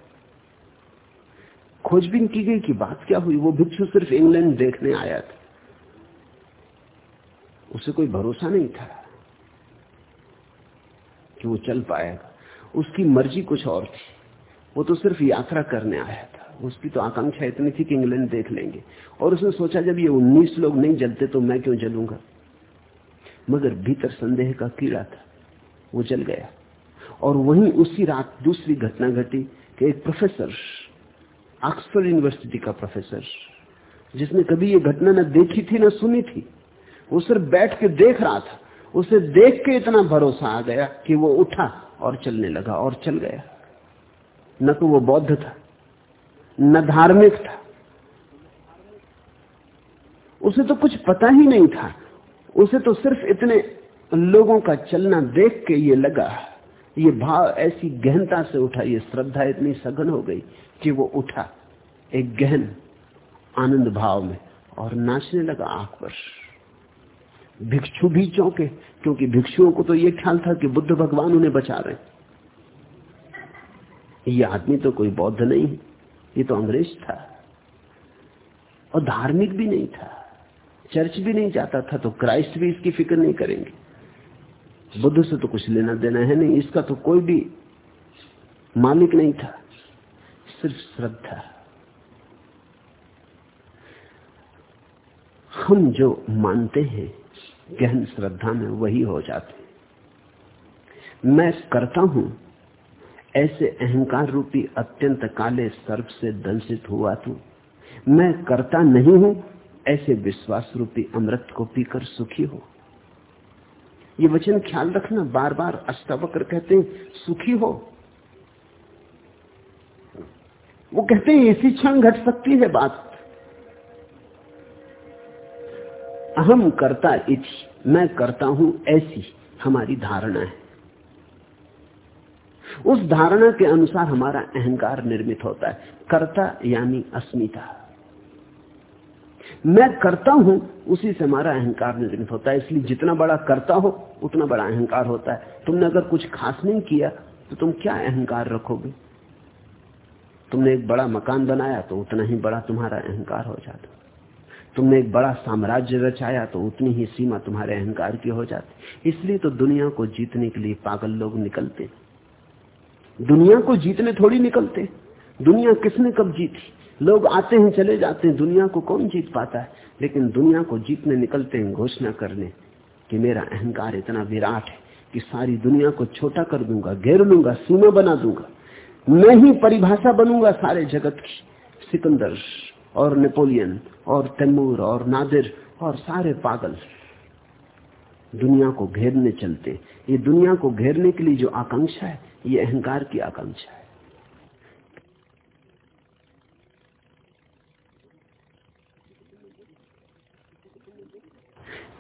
Speaker 2: खोजबीन की गई कि बात क्या हुई, वो भिक्षु सिर्फ़ इंग्लैंड देखने आया था। उसे कोई भरोसा नहीं था कि वो चल पाएगा। उसकी मर्ज़ी कुछ और थी। वो तो सिर्फ़ यात्रा करने आया था। उसकी तो आकांक्षा इतनी थी कि इंग्लैंड देख लेंगे। और उसने सोचा, जब ये उन्नीस लोग नहीं जलते तो मैं क्यों जलूँगा? मगर भीतर संदेह का कीड़ा था। वो जल गया। और वहीं उसी रात दूसरी घटना घटी कि एक प्रोफेसर, ऑक्सफोर्ड यूनिवर्सिटी का प्रोफेसर, जिसने कभी ये घटना न देखी थी, न सुनी थी, वो सिर्फ़ बैठ के देख रहा था। उसे देख के इतना भरोसा आ गया कि वो उठा और चलने लगा और चल गया। न तो वो बौद्ध था न धार्मिक था। उसे तो कुछ पता ही नहीं था। उसे तो सिर्फ़ इतने लोगों का चलना देख के ये लगा। ये भाव ऐसी गहनता से उठा, ये श्रद्धा इतनी सघन हो गई कि वो उठा एक गहन आनंद भाव में और नाचने लगा आँख पर। भिक्षु भी चौंके, क्योंकि भिक्षुओं को तो ये ख्याल था कि बुद्ध भगवान उन्हें बचा रहे ये आदमी तो कोई बौद्ध नहीं ये तो अंग्रेज़ था। और धार्मिक भी नहीं था। चर्च भी नहीं जाता था तो क्राइस्ट भी इसकी फ़िक्र नहीं करेंगे। बुद्ध से तो कुछ लेना देना है नहीं, इसका तो कोई भी मालिक नहीं था। सिर्फ़ श्रद्धा। हम जो मानते हैं, गहन श्रद्धा में वही हो जाते मैं करता हूँ ऐसे अहंकार रूपी अत्यंत काले सर्प से दंशित हुआ तू। मैं करता नहीं हूँ, ऐसे विश्वास रूपी अमृत को पीकर सुखी हो। ये वचन ख्याल रखना बार बार अष्टावक्र कहते हैं, सुखी हो। वो कहते हैं, इसी क्षण घट सकती है बात। अहम करता इति, मैं करता हूँ ऐसी हमारी धारणा है। उस धारणा के अनुसार हमारा अहंकार निर्मित होता है। कर्ता यानी अस्मिता। मैं करता हूँ, उसी से हमारा अहंकार निर्मित होता है। इसलिए जितना बड़ा करता हो, उतना बड़ा अहंकार होता है। तुमने अगर कुछ खास नहीं किया तो तुम क्या अहंकार रखोगे? तुमने एक बड़ा मकान बनाया तो उतना ही बड़ा तुम्हारा अहंकार हो जाता। तुमने एक बड़ा साम्राज्य रचाया तो उतनी ही सीमा तुम्हारे अहंकार की हो जाती। इसलिए तो दुनिया को जीतने के लिए पागल लोग निकलते दुनिया को जीतने थोड़ी निकलते। दुनिया किसने कब जीती? लोग आते हैं, चले जाते हैं। दुनिया को कौन जीत पाता है? लेकिन दुनिया को जीतने निकलते हैं घोषणा करने कि मेरा अहंकार इतना विराट है कि सारी दुनिया को छोटा कर दूँगा, घेर लूँगा, सीमा बना दूँगा। मैं ही परिभाषा बनूँगा सारे जगत की। सिकंदर और नेपोलियन और तैमूर और नादिर और सारे पागल दुनिया को घेरने चलते। ये दुनिया को घेरने के लिए जो आकांक्षा है ये अहंकार की आकांक्षा है।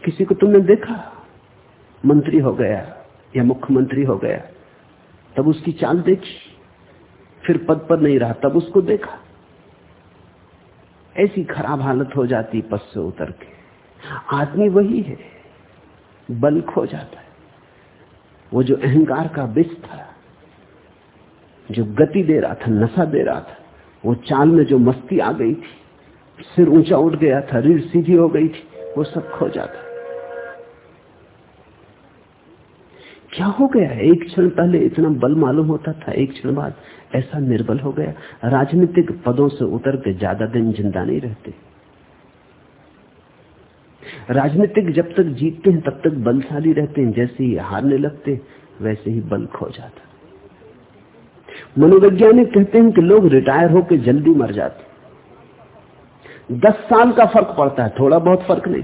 Speaker 2: किसी को तुमने देखा? मंत्री हो गया या मुख्यमंत्री हो गया, तब उसकी चाल देखी, फिर पद पर नहीं रहा, तब उसको देखा। ऐसी खराब हालत हो जाती पद से उतर के। आदमी वही है बल खो जाता है। वो जो अहंकार का विष था जो गति दे रहा था, नशा दे रहा था, वो चाल में जो मस्ती आ गई थी, सिर ऊँचा उठ गया था, रीढ़ सीधी हो गई थी, वो सब खो जाता। क्या हो गया? एक क्षण पहले इतना बल मालूम होता था, एक क्षण बाद ऐसा निर्बल हो गया। राजनीतिक पदों से उतर के ज़्यादा दिन ज़िंदा नहीं रहते। राजनीतिक जब तक जीतते हैं, तब तक बलशाली रहते हैं, जैसे ही हारने लगते वैसे ही बल खो जाता। मनोवैज्ञानिक कहते हैं कि लोग रिटायर होकर जल्दी मर जाते दस साल का फ़र्क पड़ता है, थोड़ा बहुत फ़र्क नहीं।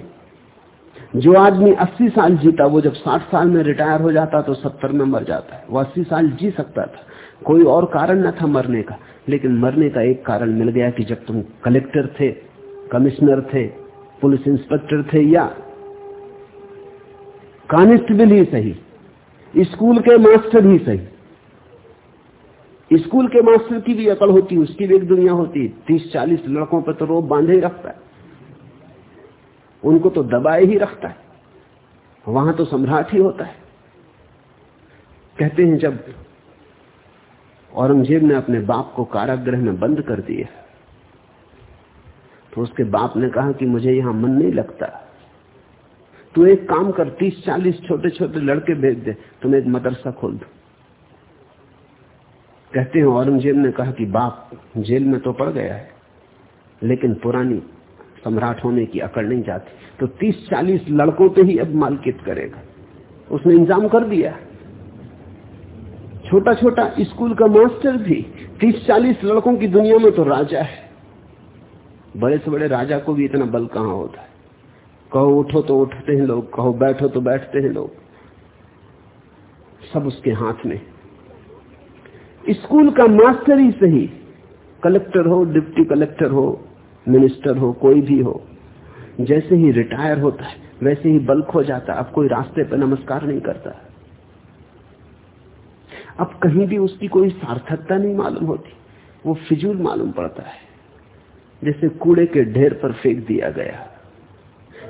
Speaker 2: जो आदमी अस्सी साल जीता, वो जब साठ साल में रिटायर हो जाता तो सत्तर में मर जाता है। वो अस्सी साल जी सकता था। कोई और कारण न था मरने का, लेकिन मरने का एक कारण मिल गया कि जब तुम कलेक्टर थे, कमिश्नर थे, पुलिस इंस्पेक्टर थे या कांस्टेबल ही सही, स्कूल के मास्टर ही सही स्कूल के मास्टर की भी अकल होती, उसकी भी एक दुनिया होती। तीस चालीस लड़कों पर तो रोब बांधे ही रखता है। उनको तो दबाए ही रखता है। वहाँ तो सम्राट ही होता है। कहते हैं, जब औरंगज़ेब ने अपने बाप को कारागृह में बंद कर दिया तो उसके बाप ने कहा कि मुझे यहाँ मन नहीं लगता। तू एक काम कर तीस चालीस छोटे छोटे लड़के भेज दे तुम एक मदरसा खोल दो। कहते हैं, औरंगज़ेब ने कहा कि बाप जेल में तो पड़ गया है, लेकिन पुरानी सम्राट होने की अकड़ नहीं जाती। तो तीस चालीस लड़कों पे ही अब मालकित करेगा। उसने इंतज़ाम कर दिया। छोटा छोटा स्कूल का मास्टर भी तीस चालीस लड़कों की दुनिया में तो राजा है। बड़े से बड़े राजा को भी इतना बल कहाँ होता है? कहो, उठो तो उठते हैं लोग, कहो, बैठो तो बैठते हैं लोग। सब उसके हाथ में। स्कूल का मास्टर ही सही। कलेक्टर हो, डिप्टी कलेक्टर हो, मिनिस्टर हो, कोई भी हो, जैसे ही रिटायर होता है, वैसे ही बल्क हो जाता है, अब कोई रास्ते पर नमस्कार नहीं करता। अब कहीं भी उसकी कोई सार्थकता नहीं मालूम होती, वो फिजूल मालूम पड़ता है। जैसे कूड़े के ढेर पर फेंक दिया गया,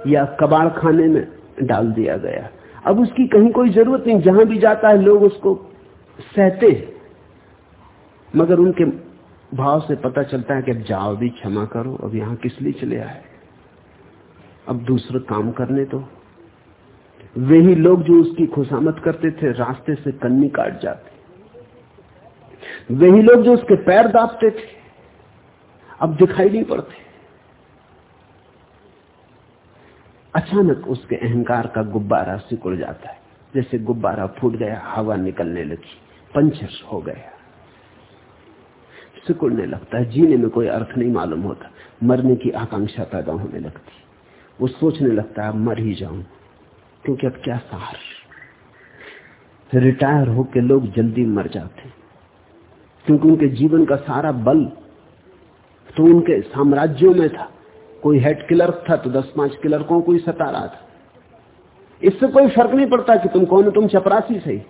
Speaker 2: या कबाड़ खाने में डाल दिया गया। अब उसकी कहीं कोई ज़रूरत नहीं, जहाँ भी जाता है, लोग उसको सहते मगर उनके भाव से पता चलता है कि अब जाओ भी, क्षमा करो, अब यहाँ किस लिए चले आए? अब दूसरा काम करने तो वही लोग जो उसकी खुशामत करते थे, रास्ते से कन्नी काट जाते। वही लोग जो उसके पैर दापते थे, अब दिखाई नहीं पड़ते। अचानक उसके अहंकार का गुब्बारा सिकुड़ जाता है। जैसे गुब्बारा फूट गया, हवा निकलने लगी पंचर हो गया। सिकुड़ने लगता है, जीने में कोई अर्थ नहीं मालूम होता। मरने की आकांक्षा पैदा होने लगती। वो सोचने लगता है मर ही जाऊँ, क्योंकि अब क्या सहार? रिटायर होके लोग जल्दी मर जाते क्योंकि उनके जीवन का सारा बल तो उनके साम्राज्यों में था। कोई हेड क्लर्क था तो दस पाँच क्लर्कों को कोई सता रहा था। इससे कोई फ़र्क नहीं पड़ता कि तुम कौन हो, तुम चपरासी सही।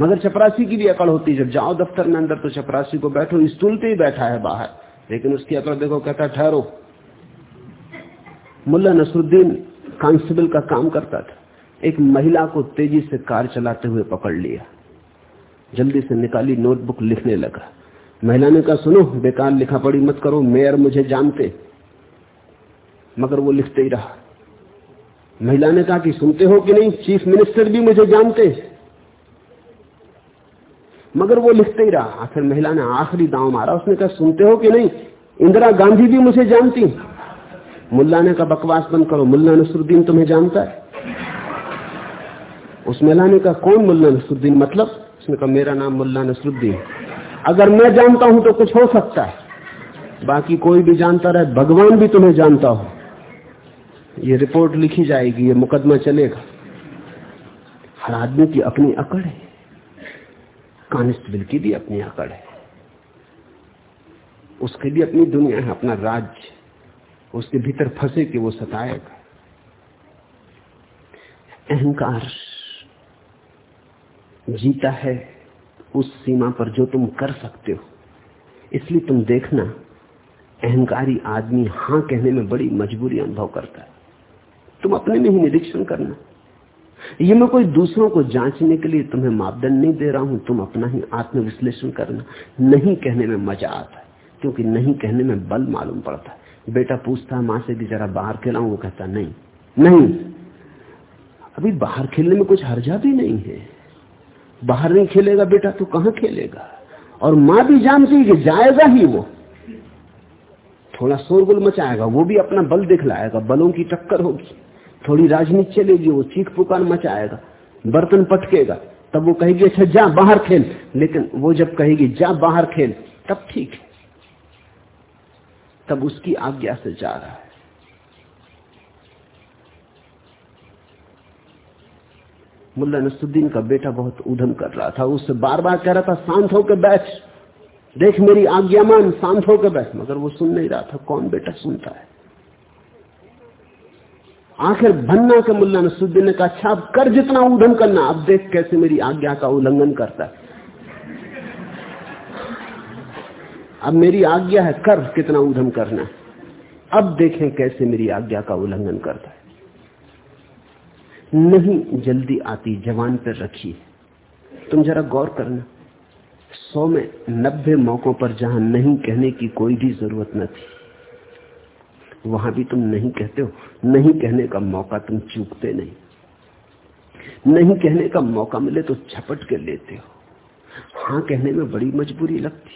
Speaker 2: मगर चपरासी की भी अकड़ होती है। जब जाओ दफ्तर में अंदर तो चपरासी को बैठो स्टूल पे ही बैठा है बाहर। लेकिन उसकी अकड़ देखो, कहता ठहरो। मुल्ला नसरुद्दीन कांस्टेबल का काम करता था। एक महिला को तेज़ी से कार चलाते हुए पकड़ लिया। जल्दी से निकाली नोटबुक, लिखने लगा। महिला ने कहा, सुनो, बेकार लिखा पड़ी मत करो, मेयर मुझे जानते। मगर वो लिखते ही रहा। महिला ने कहा कि सुनते हो कि नहीं, चीफ मिनिस्टर भी मुझे जानते। मगर वो लिखते ही रहा। आखिर महिला ने आखिरी दांव मारा। उसने कहा, सुनते हो कि नहीं? इंदिरा गांधी भी मुझे जानती मुल्ला ने कहा, बकवास बंद करो। मुल्ला नसरुद्दीन तुम्हें जानता है? उस महिला ने कहा, कौन मुल्ला नसरुद्दीन? मतलब? उसने कहा, मेरा नाम मुल्ला नसरुद्दीन अगर मैं जानता हूँ तो कुछ हो सकता है। बाकी कोई भी जानता रहे, भगवान भी तुम्हें जानता हो। ये रिपोर्ट लिखी जाएगी, ये मुकदमा चलेगा। हर आदमी की अपनी अकड़ है। कांस्टेबल की भी अपनी अकड़ है। उसकी भी अपनी दुनिया है, अपना राज्य। उसके भीतर फंसे कि वो सताएगा। अहंकार जीता है, उस सीमा पर जो तुम कर सकते हो। इसलिए तुम देखना, अहंकारी आदमी हाँ कहने में बड़ी मजबूरी अनुभव करता है। तुम अपने में ही निरीक्षण करना। ये मैं कोई दूसरों को जांचने के लिए तुम्हें मापदंड नहीं दे रहा हूँ, तुम अपना ही आत्मविश्लेषण करना। नहीं कहने में मज़ा आता है, क्योंकि नहीं कहने में बल मालूम पड़ता है। बेटा पूछता है माँ से भी जरा बाहर खिलाऊं, वो कहता नहीं नहीं। अभी बाहर खेलने में कुछ हर्जा भी नहीं है। बाहर नहीं खेलेगा बेटा तो कहाँ खेलेगा? और माँ भी जानती है कि जाएगा ही वो। थोड़ा शोरगुल मचाएगा, वो भी अपना बल दिखलाएगा, बलों की टक्कर होगी। थोड़ी राजनीति चलेगी, वो चीख पुकार मचाएगा, बर्तन पटकेगा, तब वो कहेगी अच्छा जा बाहर खेल। लेकिन वो जब कहेगी, जा बाहर खेल, तब ठीक है। तब उसकी आज्ञा से जा रहा है। मुल्ला नसुद्दीन का बेटा बहुत उधम कर रहा था, उससे बार बार कह रहा था, शांत होकर बैठ, देख मेरी आज्ञा मान शांत होकर बैठ। मगर वो सुन नहीं रहा था, कौन बेटा सुनता है? आखिर भन्ना के मुल्ला नसुद्दीन ने कहा अच्छा अब कर जितना उधम करना। अब देख कैसे मेरी आज्ञा का उल्लंघन करता है। अब मेरी आज्ञा है, कर कितना उधम करना अब देखें कैसे मेरी आज्ञा का उल्लंघन करता है। नहीं जल्दी आती, जवान पर रखिए तुम जरा गौर करना, सौ में नब्बे मौकों पर जहाँ नहीं कहने की कोई भी ज़रूरत न थी। वहाँ भी तुम नहीं कहते हो। नहीं कहने का मौका तुम चूकते नहीं। नहीं कहने का मौका मिले तो झपट के लेते हो। हाँ कहने में बड़ी मजबूरी लगती।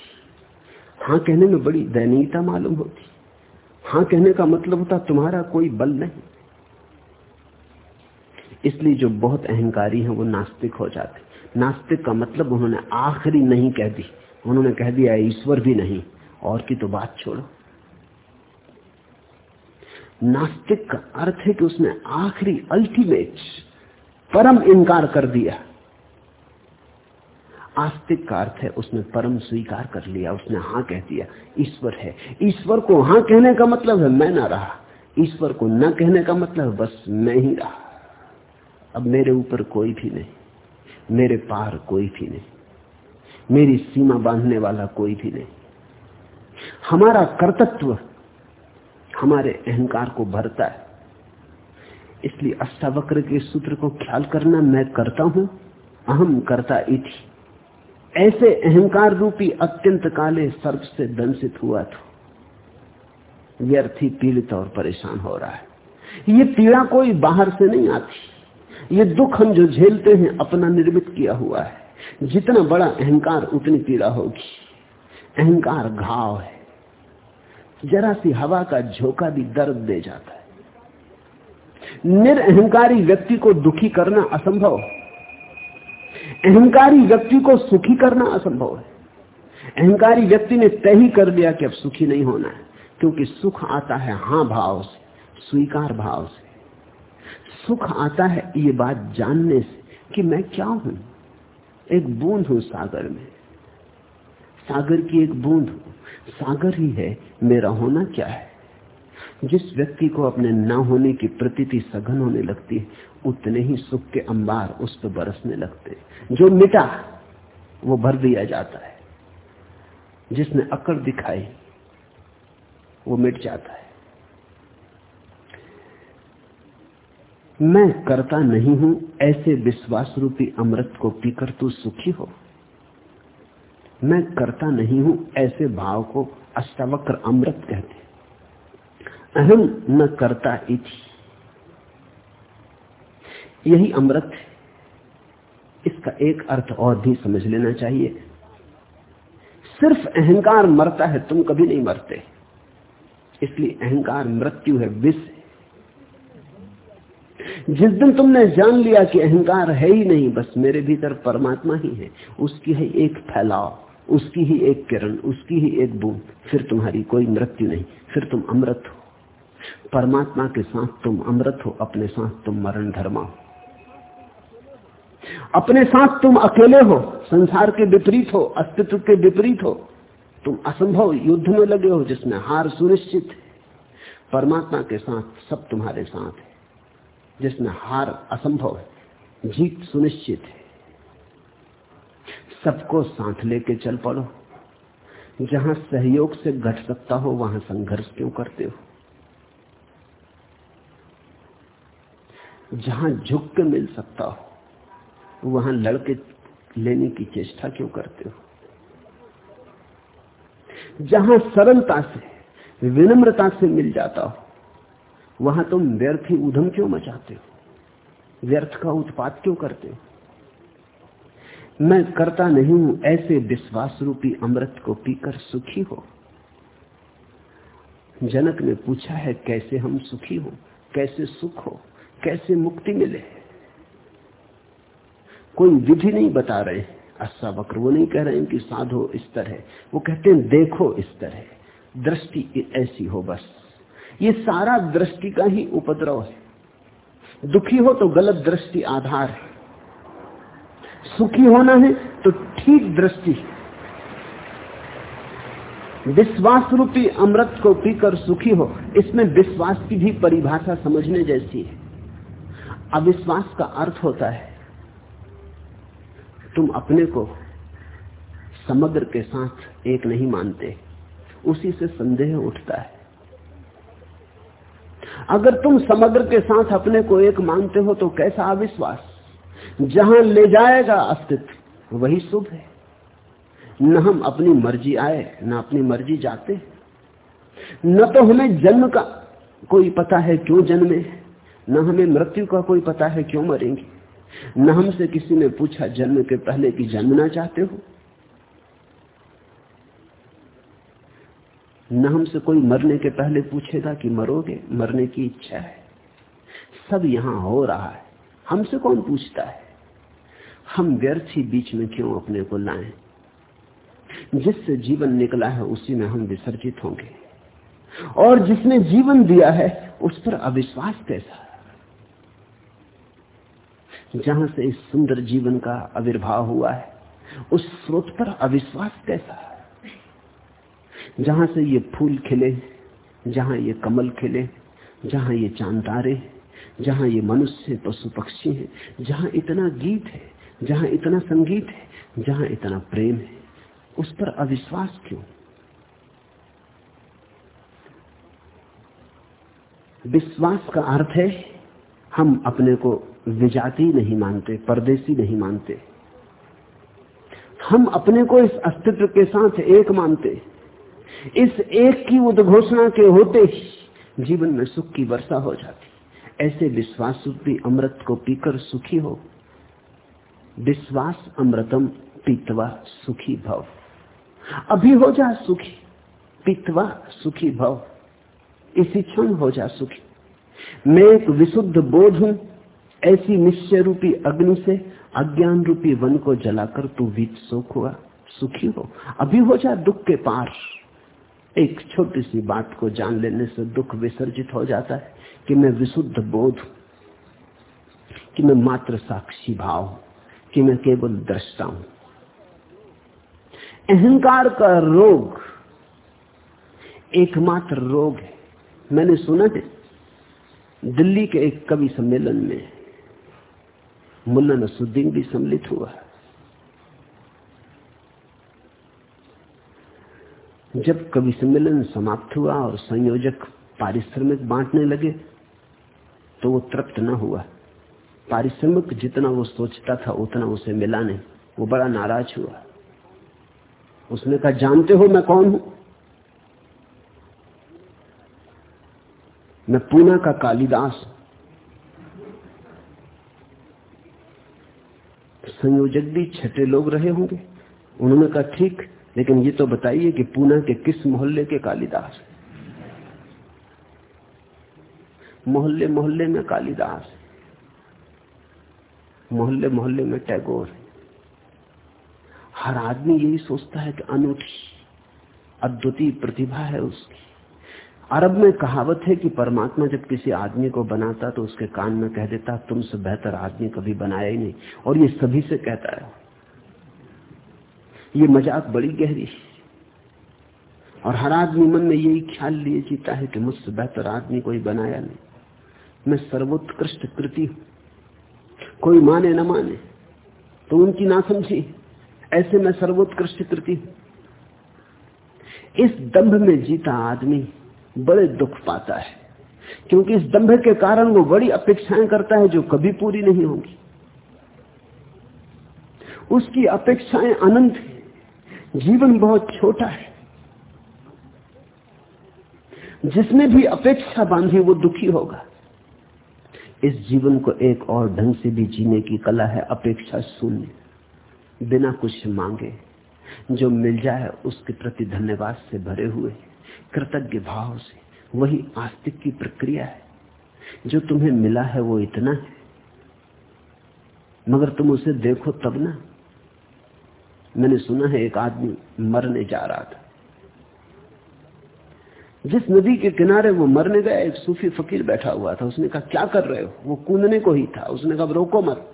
Speaker 2: हाँ कहने में बड़ी दयनीयता मालूम होती। हाँ कहने का मतलब होता तुम्हारा कोई बल नहीं। इसलिए जो बहुत अहंकारी हैं वो नास्तिक हो जाते। नास्तिक का मतलब उन्होंने आखिरी नहीं कह दी। उन्होंने कह दिया, ईश्वर भी नहीं। और की तो बात छोड़ो। नास्तिक का अर्थ है कि उसने आखिरी अल्टीमेट परम इनकार कर दिया। आस्तिक का अर्थ है उसने परम स्वीकार कर लिया, उसने हाँ कह दिया, ईश्वर है। ईश्वर को हाँ कहने का मतलब है मैं ना रहा। ईश्वर को न कहने का मतलब बस मैं ही रहा। अब मेरे ऊपर कोई भी नहीं, मेरे पार कोई भी नहीं, मेरी सीमा बांधने वाला कोई भी नहीं। हमारा कर्तत्व हमारे अहंकार को भरता है। इसलिए अष्टावक्र के सूत्र को ख्याल करना मैं करता हूँ, अहम करता इति। ऐसे अहंकार रूपी अत्यंत काले सर्प से दंशित हुआ था। व्यर्थी पीड़ित और परेशान हो रहा है। ये पीड़ा कोई बाहर से नहीं आती। ये दुख हम जो झेलते हैं, अपना निर्मित किया हुआ है। जितना बड़ा अहंकार, उतनी पीड़ा होगी। अहंकार घाव है। जरा सी हवा का झोंका भी दर्द दे जाता है। निरअहकारी व्यक्ति को दुखी करना असंभव अहंकारी व्यक्ति को सुखी करना असंभव है। अहंकारी व्यक्ति ने तय ही कर दिया कि अब सुखी नहीं होना है, क्योंकि सुख आता है हाँ भाव से, स्वीकार भाव से। सुख आता है ये बात जानने से कि मैं क्या हूँ? एक बूंद हूँ सागर में। सागर की एक बूंद हूँ। सागर ही है, मेरा होना क्या है? जिस व्यक्ति को अपने न होने की प्रतीति सघन होने लगती है, उतने ही सुख के अंबार उस पर बरसने लगते जो मिटा, वो भर दिया जाता है। जिसने अकड़ दिखाई, वो मिट जाता है। मैं करता नहीं हूँ, ऐसे विश्वास रूपी अमृत को पीकर तू सुखी हो। मैं करता नहीं हूँ, ऐसे भाव को अष्टावक्र अमृत कहते अहम न करता इति। यही अमृत इसका एक अर्थ और भी समझ लेना चाहिए। सिर्फ़ अहंकार मरता है, तुम कभी नहीं मरते। इसलिए अहंकार मृत्यु है, विष जिस दिन तुमने जान लिया कि अहंकार है ही नहीं, बस मेरे भीतर परमात्मा ही है, उसकी है एक फैलाव। उसकी ही एक किरण, उसकी ही एक बूंद, फिर तुम्हारी कोई मृत्यु नहीं, फिर तुम अमृत हो। परमात्मा के साथ तुम अमृत हो, अपने साथ तुम मरण धर्मा हो। अपने साथ तुम अकेले हो, संसार के विपरीत हो, अस्तित्व के विपरीत हो। तुम असंभव युद्ध में लगे हो, जिसमें हार सुनिश्चित है। परमात्मा के साथ सब तुम्हारे साथ है, जिसमें हार असंभव है, जीत सुनिश्चित है। सबको साथ लेके चल पड़ो। जहाँ सहयोग से घट सकता हो, वहाँ संघर्ष क्यों करते हो? जहाँ झुक के मिल सकता हो, वहाँ लड़के लेने की चेष्टा क्यों करते हो? जहाँ सरलता से, विनम्रता से मिल जाता हो, वहाँ तुम व्यर्थ ही उधम क्यों मचाते हो? व्यर्थ का उत्पाद क्यों करते हो? मैं करता नहीं हूँ, ऐसे विश्वास रूपी अमृत को पीकर सुखी हो। जनक ने पूछा है, कैसे हम सुखी हो, कैसे सुख हो, कैसे मुक्ति मिले? कोई विधि नहीं बता रहे। अश्वावक्र वो नहीं कह रहे हैं कि साधो इस तरह वो कहते हैं, देखो इस तरह दृष्टि ऐसी हो बस। ये सारा दृष्टि का ही उपद्रव है। दुखी हो तो गलत दृष्टि आधार है। सुखी होना है तो ठीक दृष्टि विश्वास रूपी अमृत को पीकर सुखी हो, इसमें विश्वास की भी परिभाषा समझने जैसी है। अविश्वास का अर्थ होता है, तुम अपने को समग्र के साथ एक नहीं मानते, उसी से संदेह उठता है। अगर तुम समग्र के साथ अपने को एक मानते हो तो कैसा अविश्वास? जहाँ ले जाएगा अस्तित्व, वही शुभ है। न हम अपनी मर्ज़ी आए, न अपनी मर्ज़ी जाते। न तो हमें जन्म का कोई पता है क्यों जन्मे न हमें मृत्यु का कोई पता है क्यों मरेंगे। न हमसे किसी ने पूछा जन्म के पहले कि जन्मना चाहते हो। न हमसे कोई मरने के पहले पूछेगा कि मरोगे, मरने की इच्छा है। सब यहाँ हो रहा है। हमसे कौन पूछता है? हम व्यर्थ ही बीच में क्यों अपने को लाएँ? जिससे जीवन निकला है, उसी में हम विसर्जित होंगे। और जिसने जीवन दिया है, उस पर अविश्वास कैसा? जहाँ से इस सुंदर जीवन का आविर्भाव हुआ है, उस स्रोत पर अविश्वास कैसा? जहाँ से ये फूल खिले, जहाँ ये कमल खिले, जहाँ ये चांदारे जहाँ ये मनुष्य पशु पक्षी हैं, जहाँ इतना गीत है, जहाँ इतना संगीत है, जहाँ इतना प्रेम है, उस पर अविश्वास क्यों? विश्वास का अर्थ है, हम अपने को विजाति नहीं मानते, परदेसी नहीं मानते। हम अपने को इस अस्तित्व के साथ एक मानते। इस एक की उद्घोषणा के होते ही जीवन में सुख की वर्षा हो जाती। ऐसे विश्वास रूपी अमृत को पीकर सुखी हो। विश्वास अमृतम पीतवा सुखी भव। अभी हो जा सुखी, पीतवा सुखी भव। इसी क्षण हो जा सुखी। मैं एक विशुद्ध बोध हूँ, ऐसी निश्चय रूपी अग्नि से अज्ञान रूपी वन को जलाकर तू वीत सुख हुआ, सुखी हो। अभी हो जा दुख के पार। एक छोटी सी बात को जान लेने से दुख विसर्जित हो जाता है कि मैं विशुद्ध बोध हूँ, कि मैं मात्र साक्षी भाव हूँ, कि मैं केवल दृष्टा हूँ। अहंकार का रोग एकमात्र रोग है। मैंने सुना थे दिल्ली के एक कवि सम्मेलन में मुल्ला नसुद्दीन भी सम्मिलित हुआ जब कवि सम्मेलन समाप्त हुआ और संयोजक पारिश्रमिक बांटने लगे तो वो तृप्त न हुआ। पारिश्रमिक जितना वो सोचता था, उतना उसे मिला नहीं। वो बड़ा नाराज़ हुआ। उसने कहा, जानते हो मैं कौन हूँ? मैं पूना का कालिदास संयोजक भी छठे लोग रहे होंगे। उन्होंने कहा, ठीक लेकिन ये तो बताइए कि पूना के किस मोहल्ले के कालिदास मोहल्ले मोहल्ले में कालिदास मोहल्ले मोहल्ले में टैगोर हर आदमी यही सोचता है कि अनूठी, अद्वितीय प्रतिभा है उसकी। अरब में कहावत है कि परमात्मा जब किसी आदमी को बनाता तो उसके कान में कह देता, तुमसे बेहतर आदमी कभी बनाया ही नहीं। और ये सभी से कहता है। ये मज़ाक बड़ी गहरी है। और हर आदमी मन में यही ख्याल लिए जीता है कि मुझसे बेहतर आदमी कोई बनाया नहीं। मैं सर्वोत्कृष्ट कृति हूँ। कोई माने न माने तो उनकी ना समझी, ऐसे मैं सर्वोत्कृष्ट कृति हूँ। इस दंभ में जीता आदमी बड़े दुख पाता है, क्योंकि इस दंभ के कारण वो बड़ी अपेक्षाएँ करता है जो कभी पूरी नहीं होंगी। उसकी अपेक्षाएँ अनंत है। जीवन बहुत छोटा है। जिसने भी अपेक्षा बांधी वो दुखी होगा। इस जीवन को एक और ढंग से भी जीने की कला है अपेक्षा शून्य। बिना कुछ मांगे, जो मिल जाए उसके प्रति धन्यवाद से भरे हुए, कृतज्ञ भाव से। वही आस्तिक की प्रक्रिया है। जो तुम्हें मिला है वो इतना है। मगर तुम उसे देखो तब ना। मैंने सुना है एक आदमी मरने जा रहा था। जिस नदी के किनारे वो मरने गया, एक सूफी फकीर बैठा हुआ था। उसने कहा, क्या कर रहे हो? वो कूदने को ही था। उसने कहा, रोको मत।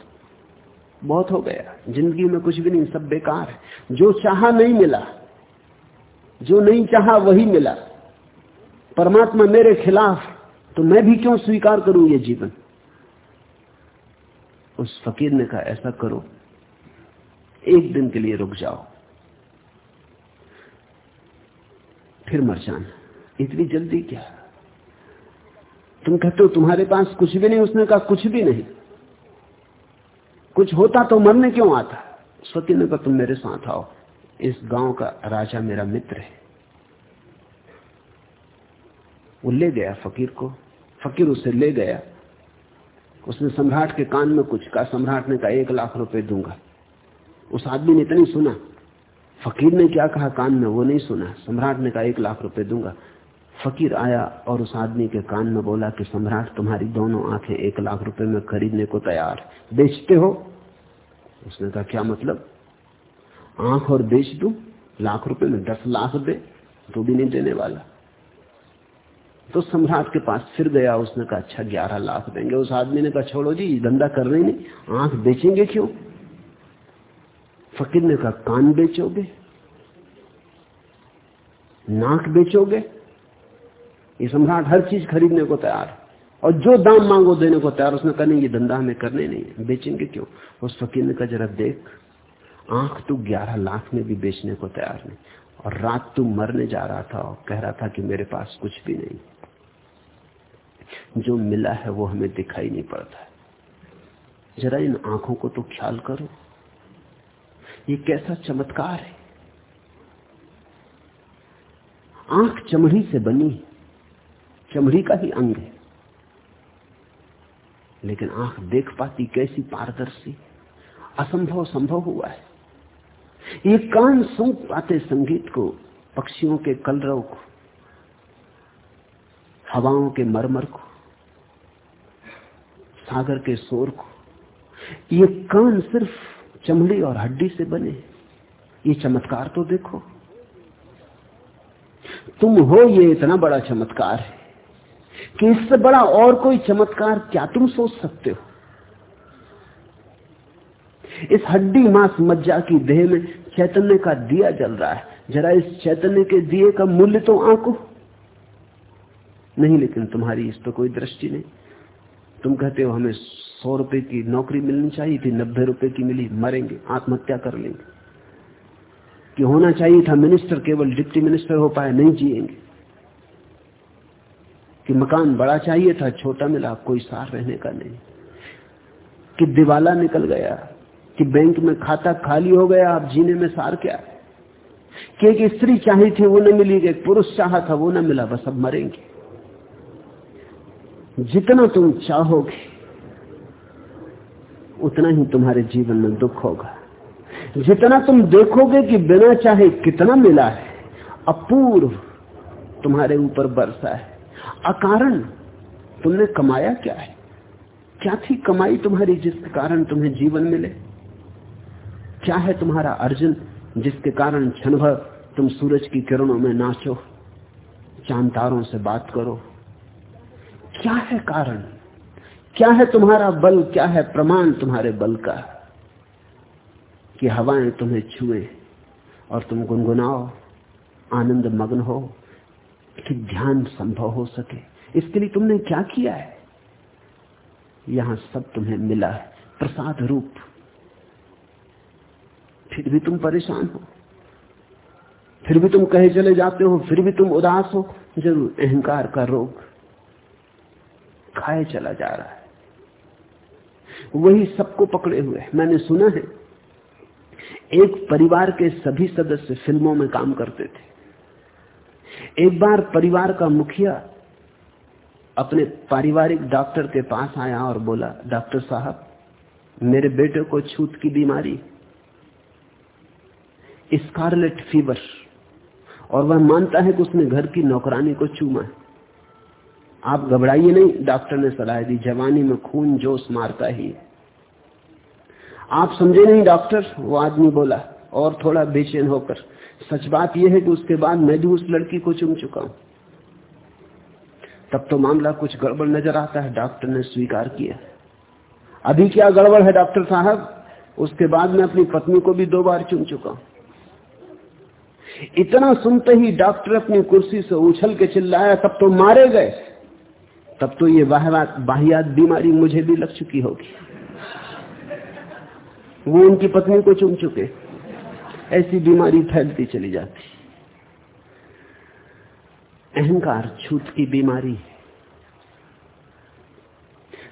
Speaker 2: बहुत हो गया। ज़िंदगी में कुछ भी नहीं, सब बेकार है। जो चाहा नहीं मिला, जो नहीं चाहा वही मिला। परमात्मा मेरे खिलाफ तो मैं भी क्यों स्वीकार करूँ ये जीवन? उस फकीर ने कहा, ऐसा करो। एक दिन के लिए रुक जाओ। फिर मर जाना। इतनी जल्दी क्या? तुम कहते हो तुम्हारे पास कुछ भी नहीं, उसने कहा कुछ भी नहीं। कुछ होता तो मरने क्यों आता? फकीर ने कहा, तुम मेरे साथ आओ। इस गाँव का राजा मेरा मित्र है। वो ले गया फकीर को। फकीर उसे ले गया। उसने सम्राट के कान में कुछ कहा, सम्राट ने कहा, एक लाख रुपए दूँगा। उस आदमी ने इतनी सुना। फकीर ने क्या कहा? कान में वो नहीं सुना। सम्राट ने कहा, एक लाख रुपए दूँगा। फकीर आया और उस आदमी के कान में बोला कि, सम्राट, तुम्हारी दोनों आँखें एक लाख रुपए में खरीदने को तैयार। बेचते हो? उसने कहा, क्या मतलब? आँख और बेच दू? लाख रुपए में दस लाख दे तो भी नहीं देने वाला। तो सम्राट के पास फिर गया। उसने कहा अच्छा ग्यारह लाख देंगे। उस आदमी ने कहा, छोड़ो जी, धंधा कर रहे नहीं आँख बेचेंगे क्यों? फकीर ने कहा, कान बेचोगे? नाक बेचोगे? ये सम्राट हर चीज़ खरीदने को तैयार और जो दाम मांगो देने को तैयार उसने कहा, नहीं, ये धंधा हमें करने नहीं है। बेचेंगे क्यों? उस फकीर ने कहा, जरा देख, आँख तू ग्यारह लाख में भी बेचने को तैयार नहीं। और रात तू मरने जा रहा था और कह रहा था कि मेरे पास कुछ भी नहीं। जो मिला है वो हमें दिखाई नहीं पड़ता जरा इन आँखों को तो ख्याल करो। ये कैसा चमत्कार है। आँख चमड़ी से बनी, चमड़ी का ही अंग है। लेकिन आँख देख पाती कैसी पारदर्शी असंभव संभव हुआ है। ये कान सुन पाते संगीत को, पक्षियों के कलरव को, हवाओं के मरमर को, सागर के शोर को। ये कान सिर्फ़ चमड़ी और हड्डी से बने। ये चमत्कार तो देखो। तुम हो ये इतना बड़ा चमत्कार है कि इससे बड़ा और कोई चमत्कार क्या तुम सोच सकते हो? इस हड्डी मांस मज्जा की देह में चैतन्य का दिया जल रहा है। जरा इस चैतन्य के दिए का मूल्य तो आंको। नहीं, लेकिन तुम्हारी इस पर कोई दृष्टि नहीं। तुम कहते हो हमें सौ रुपए की नौकरी मिलनी चाहिए थी, नब्बे रुपए की मिली, मरेंगे, आत्महत्या कर लेंगे। कि होना चाहिए था मिनिस्टर, केवल डिप्टी मिनिस्टर हो पाए, नहीं जिएँगे। कि मकान बड़ा चाहिए था, छोटा मिला, कोई सार रहने का नहीं। कि दिवाला निकल गया, कि बैंक में खाता खाली हो गया, आप जीने में सार क्या? कि एक स्त्री चाहिए थी, वो न मिली एक पुरुष चाहा था, वो न मिला, बस अब मरेंगे। जितना तुम चाहोगे उतना ही तुम्हारे जीवन में दुख होगा। जितना तुम देखोगे कि बिना चाहे कितना मिला है, अपूर्व तुम्हारे ऊपर बरसा है। अकारण तुमने कमाया क्या है? क्या थी कमाई तुम्हारी जिसके कारण तुम्हें जीवन मिले? क्या है तुम्हारा अर्जुन जिसके कारण क्षण भर तुम सूरज की किरणों में नाचो, चाँद तारों से बात करो? क्या है कारण? क्या है तुम्हारा बल? क्या है प्रमाण तुम्हारे बल का? कि हवाएँ तुम्हें छुए और तुम गुनगुनाओ, आनंद मग्न हो, कि ध्यान संभव हो सके। इसके लिए तुमने क्या किया है? यहाँ सब तुम्हें मिला है, प्रसाद रूप। फिर भी तुम परेशान हो। फिर भी तुम कहे चले जाते हो, फिर भी तुम उदास हो। ज़रूर अहंकार का रोग खाए चला जा रहा है। वही सबको पकड़े हुए मैंने सुना है, एक परिवार के सभी सदस्य फ़िल्मों में काम करते थे। एक बार परिवार का मुखिया अपने पारिवारिक डॉक्टर के पास आया और बोला, डॉक्टर साहब, मेरे बेटे को छूत की बीमारी स्कारलेट फीवर और वह मानता है कि उसने घर की नौकरानी को चूमा है। आप घबराइए नहीं, डॉक्टर ने सलाह दी, जवानी में खून जोश मारता ही आप समझे नहीं, डॉक्टर, वो आदमी बोला, और थोड़ा बेचैन होकर, सच बात यह है कि उसके बाद मैं भी उस लड़की को चुम चुका हूँ। तब तो मामला कुछ गड़बड़ नज़र आता है, डॉक्टर ने स्वीकार किया। अभी क्या गड़बड़ है, डॉक्टर साहब? उसके बाद मैं अपनी पत्नी को भी दो बार चुन चुका हूँ। इतना सुनते ही डॉक्टर अपनी कुर्सी से उछल के चिल्लाया, तब तो मारे गए। तब तो ये बाहियात बीमारी मुझे भी लग चुकी होगी। वो उनकी पत्नी को चुम चुके। ऐसी बीमारी फैलती चली जाती। अहंकार छूत की बीमारी है।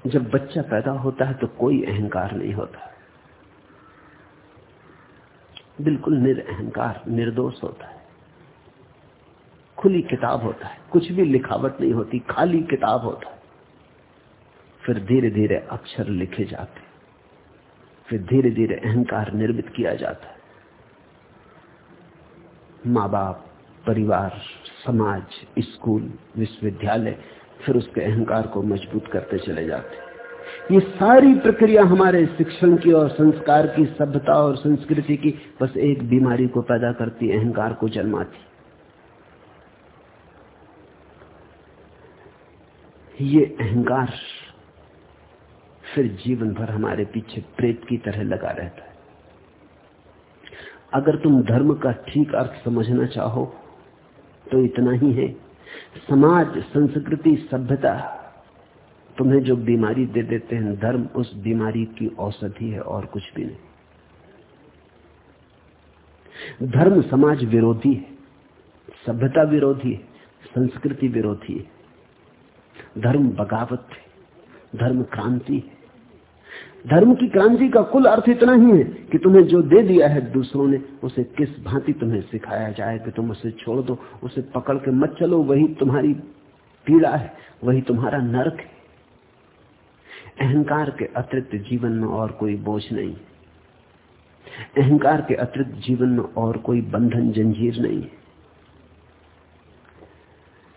Speaker 2: जब बच्चा पैदा होता है तो कोई अहंकार नहीं होता। बिल्कुल निरअहकार, निर्दोष होता है। खुली किताब होता है। कुछ भी लिखावट नहीं होती, खाली किताब होता है। फिर धीरे धीरे अक्षर लिखे जाते फिर धीरे धीरे अहंकार निर्मित किया जाता है। माँ बाप परिवार, समाज, स्कूल, विश्वविद्यालय, फिर उसके अहंकार को मज़बूत करते चले जाते ये सारी प्रक्रिया हमारे शिक्षण की और संस्कार की, सभ्यता और संस्कृति की, बस एक बीमारी को पैदा करती, अहंकार को जन्माती। ये अहंकार फिर जीवन भर हमारे पीछे प्रेत की तरह लगा रहता है। अगर तुम धर्म का ठीक अर्थ समझना चाहो तो इतना ही है। समाज, संस्कृति, सभ्यता तुम्हें जो बीमारी दे देते हैं, धर्म उस बीमारी की औषधि है और कुछ भी नहीं। धर्म समाज विरोधी है, सभ्यता विरोधी है, संस्कृति विरोधी है। धर्म बगावत है, धर्म क्रांति है। धर्म की क्रांति का कुल अर्थ इतना ही है कि तुम्हें जो दे दिया है दूसरों ने, उसे किस भांति तुम्हें सिखाया जाए कि तुम उसे छोड़ दो, उसे पकड़ के मत चलो, वही तुम्हारी पीड़ा है, वही तुम्हारा नरक है। अहंकार के अतिरिक्त जीवन में और कोई बोझ नहीं। अहंकार के अतिरिक्त जीवन में और कोई बंधन जंजीर नहीं है।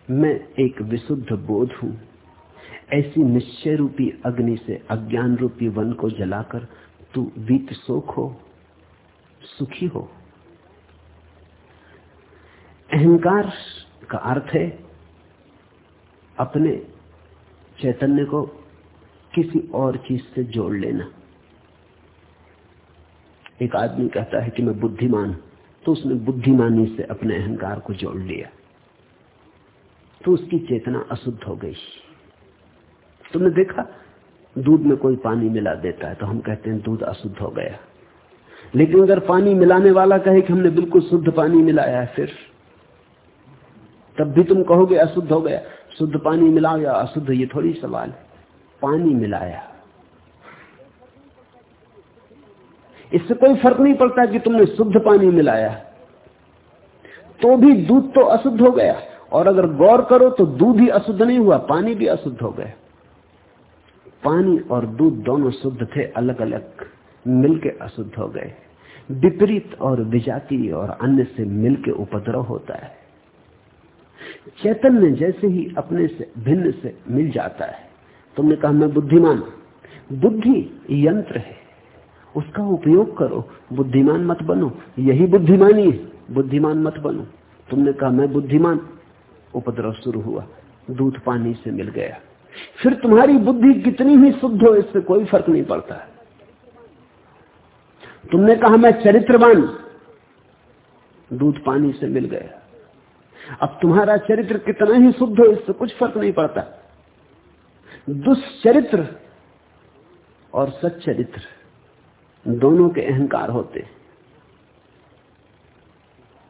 Speaker 2: मैं एक विशुद्ध बोध हूँ। ऐसी निश्चय रूपी अग्नि से अज्ञान रूपी वन को जलाकर तू वीत शोक हो, सुखी हो। अहंकार का अर्थ है अपने चैतन्य को किसी और चीज़ से जोड़ लेना। एक आदमी कहता है कि मैं बुद्धिमान तो उसने बुद्धिमानी से अपने अहंकार को जोड़ लिया। तो उसकी चेतना अशुद्ध हो गई। तुमने देखा? दूध में कोई पानी मिला देता है तो हम कहते हैं दूध अशुद्ध हो गया। लेकिन अगर पानी मिलाने वाला कहे कि हमने बिल्कुल शुद्ध पानी मिलाया है फिर? तब भी तुम कहोगे अशुद्ध हो गया। शुद्ध पानी मिलाओ या अशुद्ध, ये थोड़ी सवाल पानी मिलाया। इससे कोई फ़र्क नहीं पड़ता कि तुमने शुद्ध पानी मिलाया। तो भी दूध तो अशुद्ध हो गया। और अगर गौर करो तो दूध ही अशुद्ध नहीं हुआ, पानी भी अशुद्ध हो गया। पानी और दूध दोनों शुद्ध थे अलग अलग मिलके अशुद्ध हो गए। विपरीत और विजाति और अन्य से मिलके उपद्रव होता है। चैतन्य जैसे ही अपने से, भिन्न से मिल जाता है। तुमने कहा, मैं बुद्धिमान बुद्धि यंत्र है। उसका उपयोग करो। बुद्धिमान मत बनो। यही बुद्धिमानी है। बुद्धिमान मत बनो। तुमने कहा, मैं बुद्धिमान उपद्रव शुरू हुआ, दूध पानी से मिल गया। फिर तुम्हारी बुद्धि कितनी ही शुद्ध हो, इससे कोई फ़र्क नहीं पड़ता। तुमने कहा मैं चरित्रवान, दूध पानी से मिल गया। अब तुम्हारा चरित्र कितना ही शुद्ध हो, इससे कुछ फ़र्क नहीं पड़ता। दुष्चरित्र और सच्चरित्र दोनों के अहंकार होते।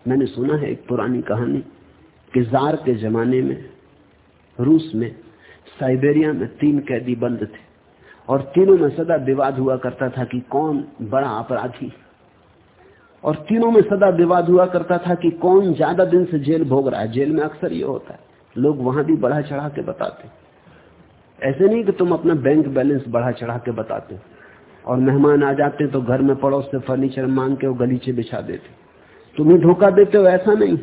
Speaker 2: मैंने सुना है एक पुरानी कहानी कि जार के जमाने में, रूस में, साइबेरिया में तीन कैदी बंद थे। और तीनों में सदा विवाद हुआ करता था कि कौन बड़ा अपराधी। और तीनों में सदा विवाद हुआ करता था कि कौन ज़्यादा दिन से जेल भोग रहा है। जेल में अक्सर ये होता है। लोग वहाँ भी बढ़ा चढ़ा के बताते ऐसे नहीं कि तुम अपना बैंक बैलेंस बढ़ा चढ़ा के बताते और मेहमान आ जाते तो घर में पड़ोस से फर्नीचर मांग के वो गलीचे बिछा देते तुम्हें धोखा देते हो, ऐसा नहीं।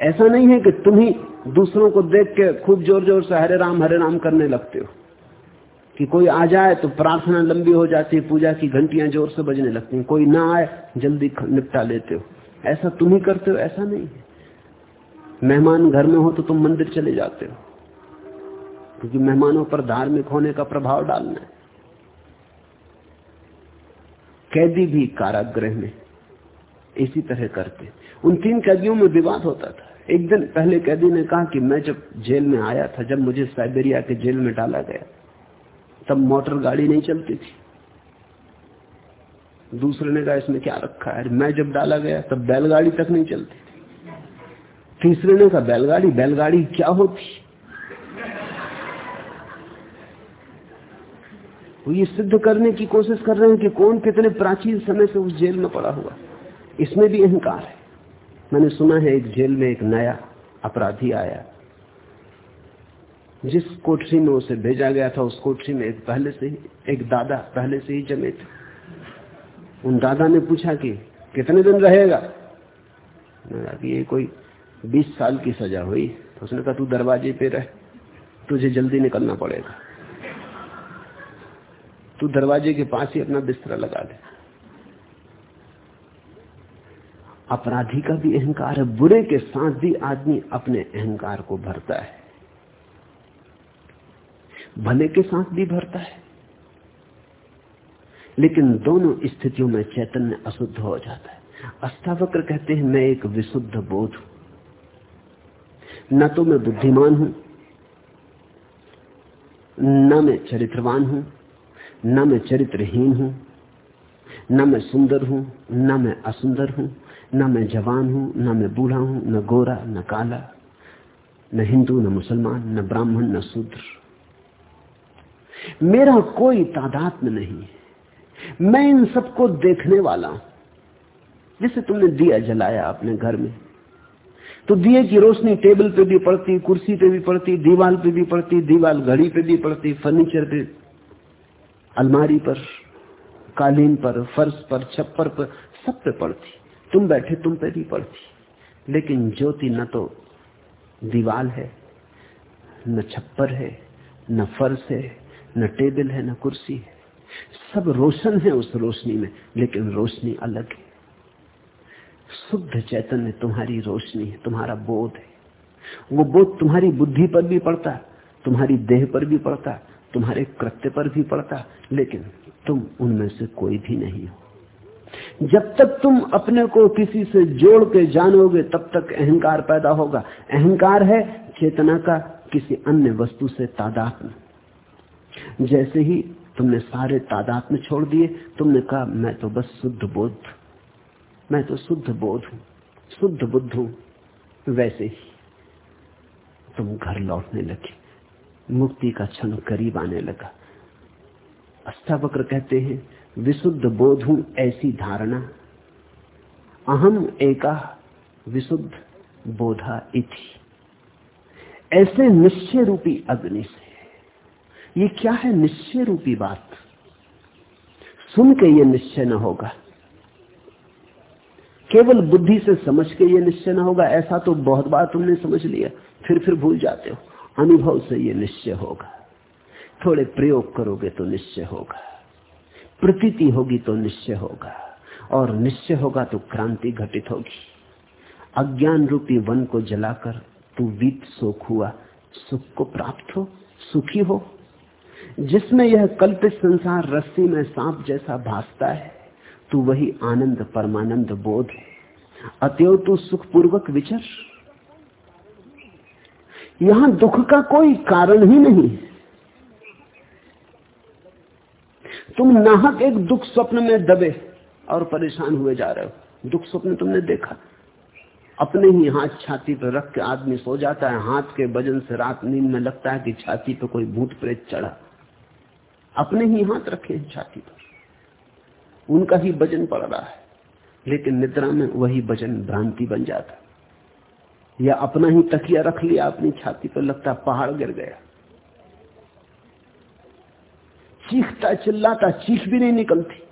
Speaker 2: ऐसा नहीं है कि तुम ही दूसरों को देख के खूब ज़ोर ज़ोर से हरे राम हरे राम करने लगते हो। कि कोई आ जाए तो प्रार्थना लंबी हो जाती है, पूजा की घंटियाँ ज़ोर से बजने लगती हैं। कोई ना आए, जल्दी निपटा लेते हो। ऐसा तुम ही करते हो, ऐसा नहीं है। मेहमान घर में हो तो तुम मंदिर चले जाते हो। क्योंकि मेहमानों पर धार्मिक होने का प्रभाव डालना है। कैदी भी कारागृह में इसी तरह करते। उन तीन कैदियों में विवाद होता था। एक दिन पहले कैदी ने कहा कि मैं जब जेल में आया था, जब मुझे साइबेरिया के जेल में डाला गया, तब मोटर गाड़ी नहीं चलती थी। दूसरे ने कहा, इसमें क्या रखा है? मैं जब डाला गया, तब बैलगाड़ी तक नहीं चलती थी। तीसरे ने कहा, बैलगाड़ी बैलगाड़ी क्या होती? वो ये सिद्ध करने की कोशिश कर रहे हैं कि कौन कितने प्राचीन समय से उस जेल में पड़ा हुआ इसमें भी अहंकार है। मैंने सुना है एक जेल में एक नया अपराधी आया। जिस कोठरी में उसे भेजा गया था, उस कोठरी में एक पहले से ही, एक दादा पहले से ही जमे थे। उन दादा ने पूछा कि, कितने दिन रहेगा? कि, ये कोई बीस साल की सजा हुई तो उसने कहा, तू दरवाजे पे रह, तुझे जल्दी निकलना पड़ेगा। तू दरवाजे के पास ही अपना बिस्तरा लगा दे। अपराधी का भी अहंकार है, बुरे के साथ भी आदमी अपने अहंकार को भरता है। भले के साथ भी भरता है, लेकिन दोनों स्थितियों में चैतन्य अशुद्ध हो जाता है। अष्टावक्र कहते हैं, मैं एक विशुद्ध बोध हूँ। न तो मैं बुद्धिमान हूँ, न मैं चरित्रवान हूँ, न मैं चरित्रहीन हूँ, न मैं सुंदर हूँ, न मैं असुंदर हूँ। न मैं जवान हूँ, न मैं बूढ़ा हूँ, न गोरा, न काला, न हिंदू, न मुसलमान, न ब्राह्मण, न शूद्र। मेरा कोई तादाद में नहीं है। मैं इन सबको देखने वाला हूँ। जैसे तुमने दिया जलाया अपने घर में तो दिए की रोशनी टेबल पे भी पड़ती, कुर्सी पे भी पड़ती, दीवाल पे भी पड़ती, दीवाल घड़ी पे भी पड़ती, फर्नीचर पे, अलमारी पर, कालीन पर, फर्श पर, छप्पर पर, सब पे पड़ती। तुम बैठे, तुम पे भी पड़ती। लेकिन ज्योति न तो दीवाल है, न छप्पर है, न फर्श है, न टेबल है, न कुर्सी है। सब रोशन है उस रोशनी में, लेकिन रोशनी अलग है। शुद्ध चैतन्य तुम्हारी रोशनी है, तुम्हारा बोध है। वो बोध तुम्हारी बुद्धि पर भी पड़ता, तुम्हारी देह पर भी पड़ता, तुम्हारे कृत्य पर भी पड़ता, लेकिन तुम उनमें से कोई भी नहीं हो। जब तक तुम अपने को किसी से जोड़ के जानोगे, तब तक अहंकार पैदा होगा। अहंकार है चेतना का किसी अन्य वस्तु से तादात्म जैसे ही तुमने सारे तादात्म छोड़ दिए, तुमने कहा, मैं तो बस शुद्ध बोध, मैं तो शुद्ध बोध हूँ, शुद्ध बुद्ध हूँ। वैसे ही तुम घर लौटने लगे। मुक्ति का क्षण करीब आने लगा। अष्टावक्र कहते हैं विशुद्ध बोध हूँ ऐसी धारणा। अहम एका विशुद्ध बोधा इति। ऐसे निश्चय रूपी अग्नि से। ये क्या है निश्चय रूपी बात? सुन के ये निश्चय न होगा। केवल बुद्धि से समझ के ये निश्चय न होगा, ऐसा तो बहुत बार तुमने समझ लिया, फिर फिर भूल जाते हो। अनुभव से ये निश्चय होगा। थोड़े प्रयोग करोगे तो निश्चय होगा। प्रतीति होगी तो निश्चय होगा, और निश्चय होगा तो क्रांति घटित होगी। अज्ञान रूपी वन को जलाकर तू वीत सुख हुआ, सुख को प्राप्त हो, सुखी हो। जिसमें यह कल्पित संसार रस्सी में सांप जैसा भासता है, तू वही आनंद परमानंद बोध है। अतएव तू सुखपूर्वक विचर। यहाँ दुख का कोई कारण ही नहीं तुम नाहक एक दुख स्वप्न में दबे और परेशान हुए जा रहे हो। दुख स्वप्न तुमने देखा। अपने ही हाथ छाती पर रख के आदमी सो जाता है। हाथ के वज़न से रात नींद में लगता है कि छाती पर कोई भूत प्रेत चढ़ा। अपने ही हाथ रखे छाती पर। उनका ही वज़न पड़ रहा है। लेकिन निद्रा में वही वज़न भ्रांति बन जाता। या अपना ही तकिया रख लिया, अपनी छाती पर लगता पहाड़ गिर गया। चीखता, चिल्लाता, चीख भी नहीं निकलती।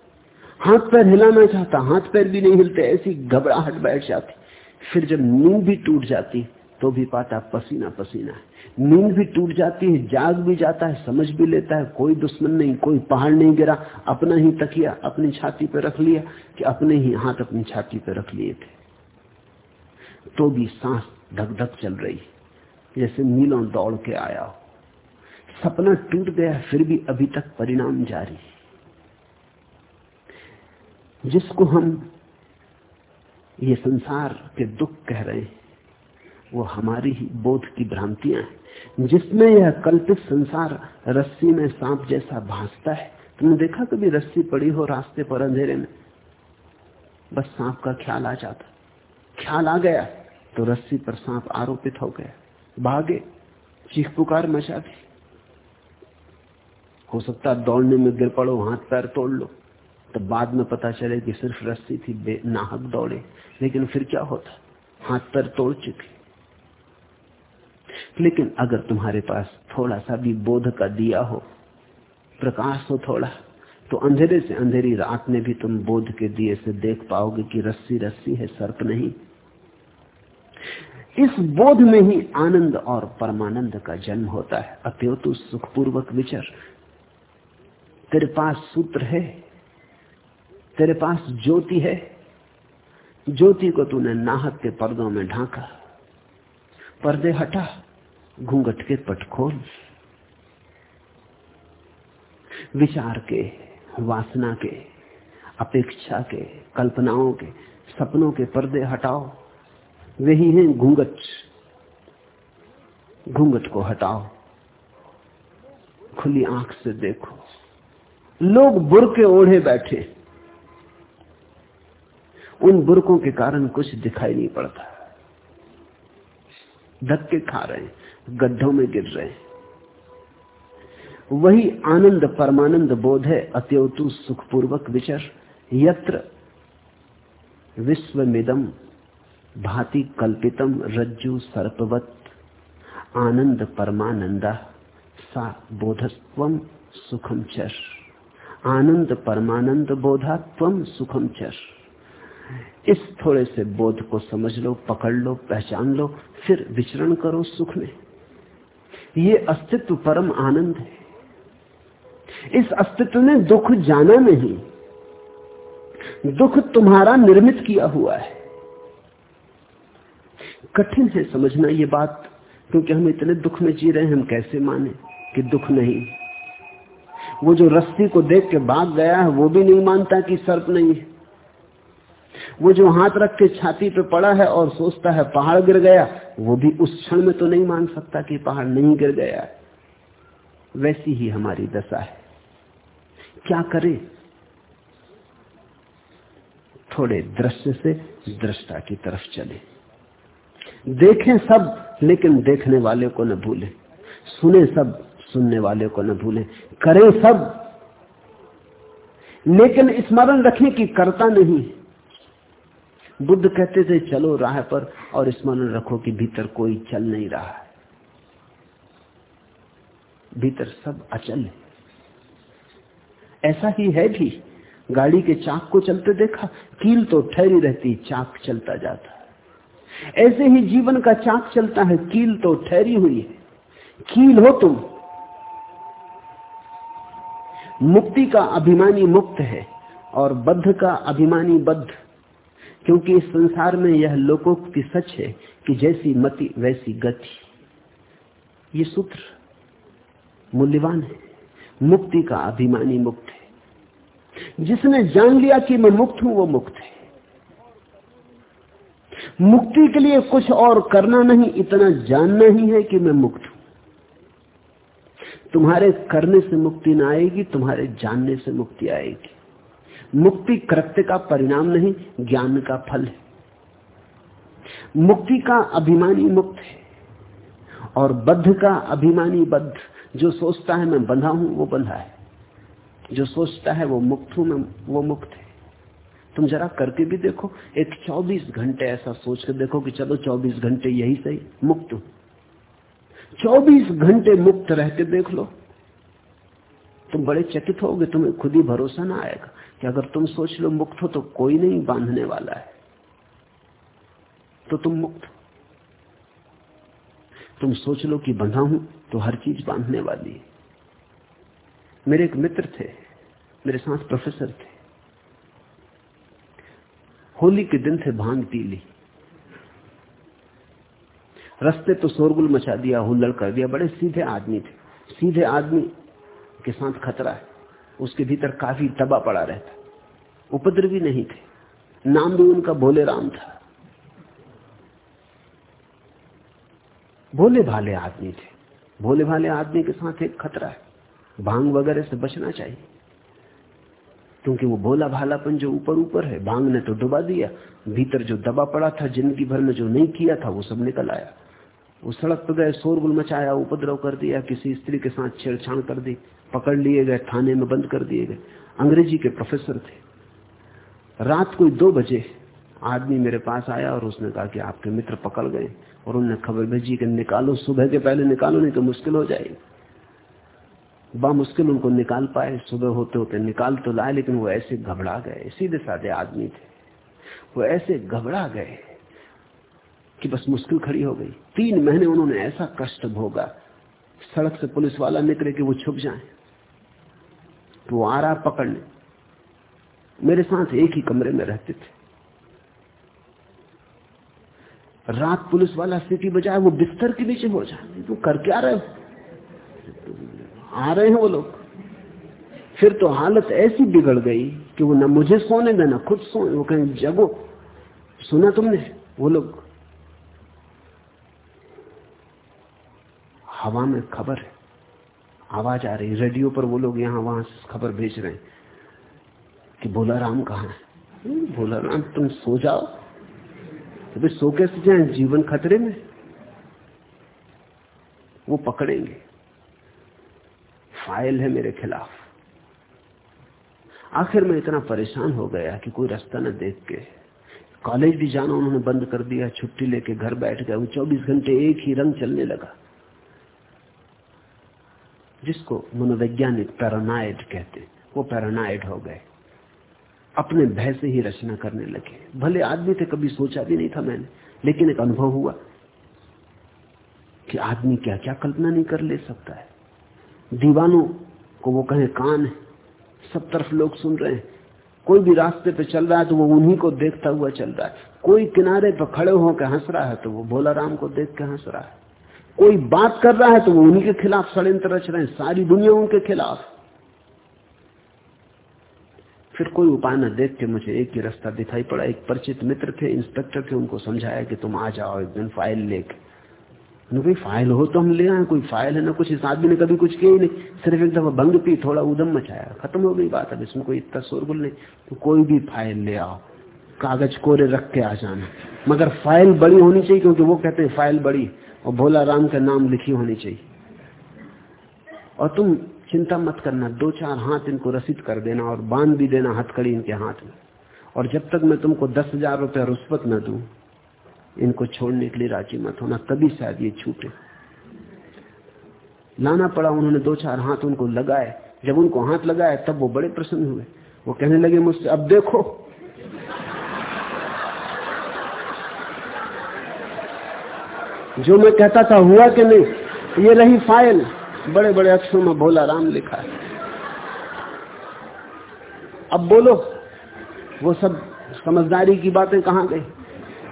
Speaker 2: हाथ पैर हिलाना चाहता, हाथ पैर भी नहीं हिलते, ऐसी घबराहट बैठ जाती। फिर जब नींद भी टूट जाती तो भी पाता पसीना पसीना है। नींद भी टूट जाती है, जाग भी जाता है, समझ भी लेता है, कोई दुश्मन नहीं, कोई पहाड़ नहीं गिरा, अपना ही तकिया, अपनी छाती पर रख लिया कि अपने ही हाथ अपनी छाती पर रख लिए थे। तो भी सांस धक धक चल रही, जैसे नीलों दौड़ के आया हो। सपना टूट गया, फिर भी अभी तक परिणाम जारी जिसको हम ये संसार के दुख कह रहे हैं, वो हमारी ही बोध की भ्रांतियाँ हैं। जिसमें यह कल्पित संसार रस्सी में सांप जैसा भासता है, तुमने देखा कभी रस्सी पड़ी हो रास्ते पर अंधेरे में? बस सांप का ख्याल आ जाता। ख्याल आ गया तो रस्सी पर सांप आरोपित हो गया। भागे, चीख पुकार मचा दी। हो सकता दौड़ने में गिर पड़ो, हाथ पैर तोड़ लो। तो बाद में पता चले कि सिर्फ़ रस्सी थी नाहक दौड़े। लेकिन फिर क्या होता? हाथ पैर तोड़ चुके। लेकिन अगर तुम्हारे पास थोड़ा सा भी बोध का दिया हो, प्रकाश हो थोड़ा तो अंधेरे से अंधेरी रात में भी तुम बोध के दिए से देख पाओगे कि रस्सी रस्सी है, सर्प नहीं। इस बोध में ही आनंद और परमानंद का जन्म होता है। अत्योतु सुखपूर्वक विचर। तेरे पास सूत्र है, तेरे पास ज्योति है, ज्योति को तूने नाहक के पर्दों में ढांका, पर्दे हटा, घूंघट के पट खोल, विचार के, वासना के, अपेक्षा के, कल्पनाओं के, सपनों के पर्दे हटाओ वही हैं घूंघट घूंघट को हटाओ, खुली आँख से देखो। लोग बुरके ओढ़े बैठे। उन बुरकों के कारण कुछ दिखाई नहीं पड़ता। धक्के खा रहे गड्ढों में गिर रहे वही आनंद परमानंद बोध है, अत्योतु सुखपूर्वक विचर। यत्र विश्वमिदम भाति कल्पितम रज्जु सर्पवत। आनंद परमानंदा सा बोधस्व सुखम चर। आनंद परमानंद बोधा तम सुखम चर इस थोड़े से बोध को समझ लो, पकड़ लो, पहचान लो, फिर विचरण करो सुख में। ये अस्तित्व परम आनंद है। इस अस्तित्व ने दुख जाना नहीं। दुख तुम्हारा निर्मित किया हुआ है। कठिन है समझना ये बात, क्योंकि हम इतने दुख में जी रहे हैं, हम कैसे माने कि दुख नहीं? वो जो रस्सी को देख के भाग गया है, वो भी नहीं मानता कि सर्प नहीं है। वो जो हाथ रख के छाती पे पड़ा है और सोचता है पहाड़ गिर गया, वो भी उस क्षण में तो नहीं मान सकता कि पहाड़ नहीं गिर गया। वैसी ही हमारी दशा है। क्या करें? थोड़े दृश्य से दृष्टा की तरफ़ चले। देखें सब, लेकिन देखने वाले को न भूलें। सुने सब सुनने वाले को न भूलें। करें सब। लेकिन स्मरण रखें कि करता नहीं बुद्ध कहते थे, चलो राह पर और स्मरण रखो कि भीतर कोई चल नहीं रहा है। भीतर सब अचल है। ऐसा ही है भी। गाड़ी के चाक को चलते देखा, कील तो ठहरी रहती, चाक चलता जाता। ऐसे ही जीवन का चाक चलता है, कील तो ठहरी हुई है। कील हो तुम मुक्ति का अभिमानी मुक्त है और बद्ध का अभिमानी बद्ध। क्योंकि इस संसार में यह लोकोक्ति सच है कि जैसी मति वैसी गति। ये सूत्र मूल्यवान है। मुक्ति का अभिमानी मुक्त है। जिसने जान लिया कि मैं मुक्त हूँ, वो मुक्त है। मुक्ति के लिए कुछ और करना नहीं, इतना जानना ही है कि मैं मुक्त तुम्हारे करने से मुक्ति ना आएगी, तुम्हारे जानने से मुक्ति आएगी। मुक्ति कृत्य का परिणाम नहीं, ज्ञान का फल है। मुक्ति का अभिमानी मुक्त है। और बद्ध का अभिमानी बद्ध, जो सोचता है मैं बंधा हूँ, वो बंधा है। जो सोचता है वो मुक्त हूँ, मैं वो मुक्त है। तुम जरा करके भी देखो, एक 24 घंटे ऐसा सोच कर देखो कि चलो 24 घंटे यही सही, मुक्त हूँ। 24 घंटे मुक्त रह के देख लो। तुम बड़े चकित होगे, तुम्हें खुद ही भरोसा ना आएगा कि अगर तुम सोच लो मुक्त हो तो कोई नहीं बांधने वाला है। तो तुम मुक्त तुम सोच लो कि बंधा हूँ तो हर चीज़ बांधने वाली है। मेरे एक मित्र थे, मेरे साथ प्रोफेसर थे। होली के दिन थे भाँग पी ली रस्ते तो शोरगुल मचा दिया, हुल्लड़ कर दिया, बड़े सीधे आदमी थे। सीधे आदमी के साथ खतरा है। उसके भीतर काफ़ी दबा पड़ा रहता। उपद्रवी नहीं थे। नाम भी उनका भोले राम था। भोले भाले आदमी थे। भोले भाले आदमी के साथ एक खतरा है। भाँग वगैरह से बचना चाहिए। क्योंकि वो भोला भालापन जो ऊपर ऊपर है, भाँग ने तो डुबा दिया। भीतर जो दबा पड़ा था, ज़िंदगी भर में जो नहीं किया था, वो सब निकल आया। वो सड़क पर गए, शोरगुल मचाया, उपद्रव कर दिया, किसी स्त्री के साथ छेड़छाड़ कर दी, पकड़ लिए गए, थाने में बंद कर दिए गए। अंग्रेज़ी के प्रोफेसर थे। रात कोई दो बजे आदमी मेरे पास आया और उसने कहा कि आपके मित्र पकड़ गए और उन्होंने खबर भेजी कि निकालो, सुबह के पहले निकालो, नहीं तो मुश्किल हो जाएगी। बा मुश्किल उनको निकाल पाए, सुबह होते होते निकाल तो लाए, लेकिन वो ऐसे घबरा गए। सीधे साधे आदमी थे। वो ऐसे घबरा गए कि बस मुश्किल खड़ी हो गई। तीन महीने उन्होंने ऐसा कष्ट भोगा। सड़क से पुलिस वाला निकले कि वो छुप जाए। तो आ रहा पकड़ने। मेरे साथ एक ही कमरे में रहते थे। रात पुलिस वाला सीटी बजाए, वो बिस्तर के नीचे हो जाए। तो कर क्या रहे आ रहे हैं वो लोग। फिर तो हालत ऐसी बिगड़ गई कि वो ना मुझे सोने देना खुद सोए। वो कहें, जगो, सुना तुमने? वो लोग हवा में खबर है। आवाज़ आ रही रेडियो पर वो लोग यहाँ वहाँ खबर भेज रहे हैं कि भोला राम कहा है? भोला राम तुम सो जाओ। तो सो कैसे जाए, जीवन खतरे में। वो पकड़ेंगे। फ़ाइल है मेरे खिलाफ। आखिर मैं इतना परेशान हो गया कि कोई रास्ता न देख के। कॉलेज भी जाना उन्होंने बंद कर दिया, छुट्टी लेके घर बैठ गए। वो 24 घंटे एक ही रंग चलने लगा। जिसको मनोवैज्ञानिक पैरानाइड कहते वो पैरानाइड हो गए। अपने भय से ही रचना करने लगे। भले आदमी थे, कभी सोचा भी नहीं था मैंने, लेकिन एक अनुभव हुआ कि आदमी क्या क्या कल्पना नहीं कर ले सकता है। दीवानों को वो कहे, कान है, सब तरफ़ लोग सुन रहे हैं। कोई भी रास्ते पे चल रहा है तो वो उन्हीं को देखता हुआ चल रहा है। कोई किनारे पर खड़े होकर हंस रहा है तो वो भोला राम को देख के हंस रहा है। कोई बात कर रहा है तो वो उन्हीं के खिलाफ षड्यंत्र रच रहे हैं, सारी दुनिया उनके खिलाफ। फिर कोई उपाय न देख के मुझे एक ही रास्ता दिखाई पड़ा। एक परिचित मित्र थे, इंस्पेक्टर थे, उनको समझाया कि तुम आ जाओ, एक दिन फ़ाइल लेके। कोई फ़ाइल हो तो हम ले आए, कोई फ़ाइल है ना कुछ? इस आदमी ने कभी कुछ किया ही नहीं। सिर्फ़ एक दफ़ा भंग पी, थोड़ा उदम मचाया। खत्म हो गई बात, अब इसमें कोई इतना शोरगुल नहीं। तो कोई भी फ़ाइल ले आओ। कागज़ कोरे रख के आ जाना। मगर फ़ाइल बड़ी होनी चाहिए क्योंकि वो कहते हैं फ़ाइल बड़ी और भोला राम का नाम लिखी होनी चाहिए। और तुम चिंता मत करना, दो चार हाथ इनको रसीद कर देना और बाँध भी देना हथकड़ी इनके हाथ में। और जब तक मैं तुमको दस हज़ार रुपया रुस्वत न दू, इनको छोड़ने के लिए राज़ी मत होना, तभी शायद ये छूटे। लाना पड़ा उन्होंने दो चार हाथ उनको लगाए। जब उनको हाथ लगाए, तब वो बड़े प्रसन्न हुए। वो कहने लगे मुझसे, अब देखो जो मैं कहता था हुआ कि नहीं, ये रही फ़ाइल। बड़े बड़े अक्षरों में भोला राम लिखा है। अब बोलो, वो सब समझदारी की बातें कहाँ गई?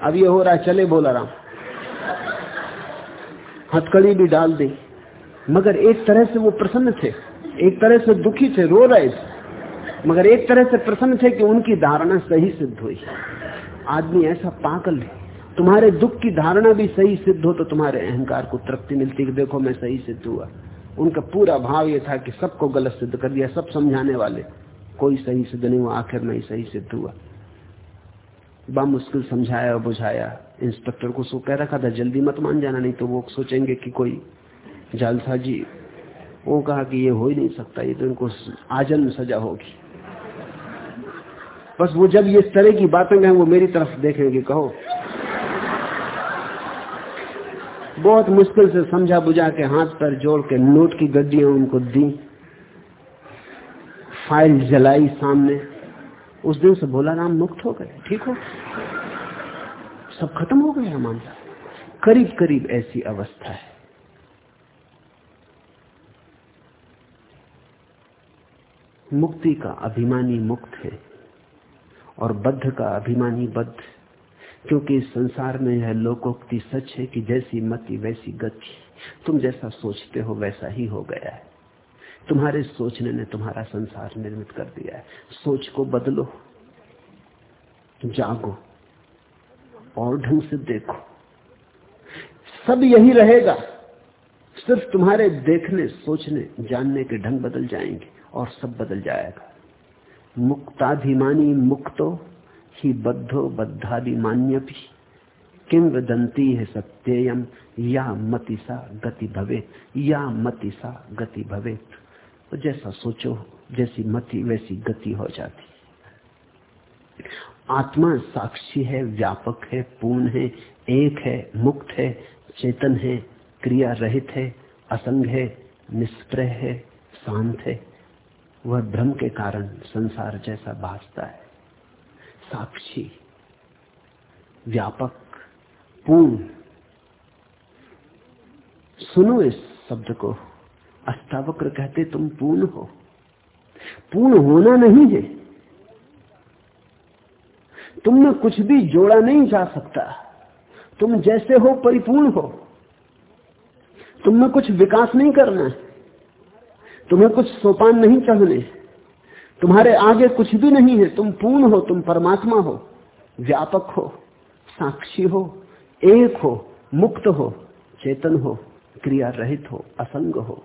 Speaker 2: अब ये हो रहा है, चले भोला राम। हथकड़ी भी डाल दी। मगर एक तरह से वो प्रसन्न थे, एक तरह से दुखी थे, रो रहे थे। मगर एक तरह से प्रसन्न थे कि उनकी धारणा सही सिद्ध हुई। आदमी ऐसा पागल है। तुम्हारे दुख की धारणा भी सही सिद्ध हो तो तुम्हारे अहंकार को तृप्ति मिलती कि देखो मैं सही सिद्ध हुआ। उनका पूरा भाव ये था कि सबको गलत सिद्ध कर दिया, सब समझाने वाले। कोई सही सिद्ध नहीं हुआ, आखिर में ही सही सिद्ध हुआ। बा मुश्किल समझाया और बुझाया। इंस्पेक्टर को सो कह रखा था, जल्दी मत मान जाना, नहीं तो वो सोचेंगे कि कोई जालसा जी, वो कहा कि ये हो ही नहीं सकता, ये तो इनको आजन्म सजा होगी। बस वो जब ये इस तरह की बातें कहें, वो मेरी तरफ़ देखेंगे, कहो। बहुत मुश्किल से समझा बुझा के हाथ पर जोड़ के नोट की गड्डियाँ उनको दी। फ़ाइल जलाई सामने। उस दिन से भोला राम मुक्त हो गए। ठीक हो? सब खत्म हो गया मामला। करीब करीब ऐसी अवस्था है। मुक्ति का अभिमानी मुक्त है और बद्ध का अभिमानी बद्ध। क्योंकि इस संसार में यह लोकोक्ति सच है कि जैसी मति वैसी गति। तुम जैसा सोचते हो वैसा ही हो गया है। तुम्हारे सोचने ने तुम्हारा संसार निर्मित कर दिया है। सोच को बदलो, जागो और ढंग से देखो। सब यही रहेगा। सिर्फ़ तुम्हारे देखने, सोचने, जानने के ढंग बदल जाएँगे और सब बदल जाएगा। मुक्ताधिमानी मुक्तो ही बद्धो बद्धादिमान्य भी किम वदंती है सत्ययम या मतिसा गति भवे या मतिसा गति भवे तो जैसा सोचो, जैसी मति, वैसी गति हो जाती। आत्मा साक्षी है, व्यापक है, पूर्ण है, एक है, मुक्त है, चेतन है, क्रिया रहित है, असंग है निष्प्रह है, शांत है। वह भ्रम के कारण संसार जैसा भासता है। साक्षी, व्यापक, पूर्ण। सुनो इस शब्द को। अष्टावक्र कहते तुम पूर्ण हो। पूर्ण होना नहीं है। तुम तुमने कुछ भी जोड़ा नहीं जा सकता। तुम जैसे हो, परिपूर्ण हो। तुमने कुछ विकास नहीं करना तुम्हें कुछ सोपान नहीं चढ़ने। तुम्हारे आगे कुछ भी नहीं है, तुम पूर्ण हो, तुम परमात्मा हो, व्यापक हो, साक्षी हो, एक हो, मुक्त हो, चेतन हो क्रिया रहित हो, असंग हो।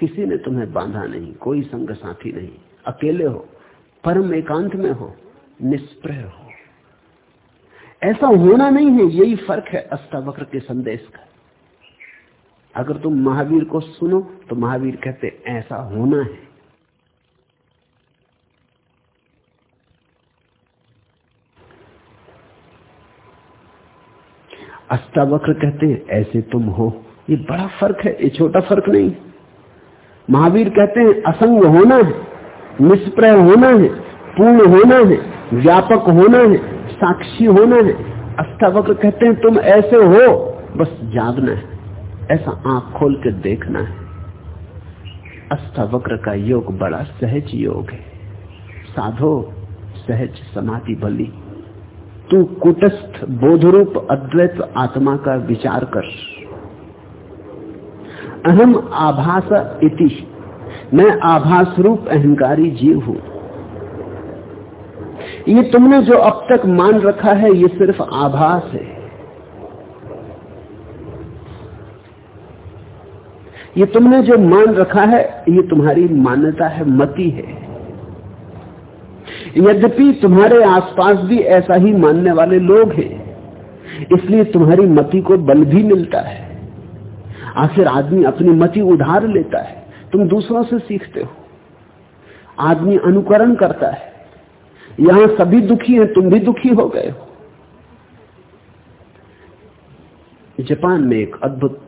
Speaker 2: किसी ने तुम्हें बांधा नहीं, कोई संग साथी नहीं। अकेले हो, परम एकांत में हो निष्प्रह हो। ऐसा होना नहीं है, यही फ़र्क है अष्टावक्र के संदेश का। अगर तुम महावीर को सुनो तो महावीर कहते, ऐसा होना है। अष्टावक्र कहते हैं, ऐसे तुम हो। ये बड़ा फ़र्क है, ये छोटा फ़र्क नहीं। महावीर कहते हैं, असंग होना है, निष्प्रय होना है, पूर्ण होना है, व्यापक होना है, साक्षी होना है। अष्टावक्र कहते हैं, तुम ऐसे हो, बस जागना है, ऐसा आँख खोल के देखना है। अष्टावक्र का योग बड़ा सहज योग है। साधो, सहज समाधि भली तू कुटस्थ, बोधरूप, अद्वैत आत्मा का विचार कर। अहम आभास इति। मैं आभास रूप अहंकारी जीव हूँ। ये तुमने जो अब तक मान रखा है, ये सिर्फ़ आभास है। ये तुमने जो मान रखा है, ये तुम्हारी मान्यता है, मति है। यद्यपि तुम्हारे आसपास भी ऐसा ही मानने वाले लोग हैं, इसलिए तुम्हारी मति को बल भी मिलता है। आखिर आदमी अपनी मति उधार लेता है, तुम दूसरों से सीखते हो। आदमी अनुकरण करता है, यहाँ सभी दुखी हैं, तुम भी दुखी हो गए हो। जापान में एक अद्भुत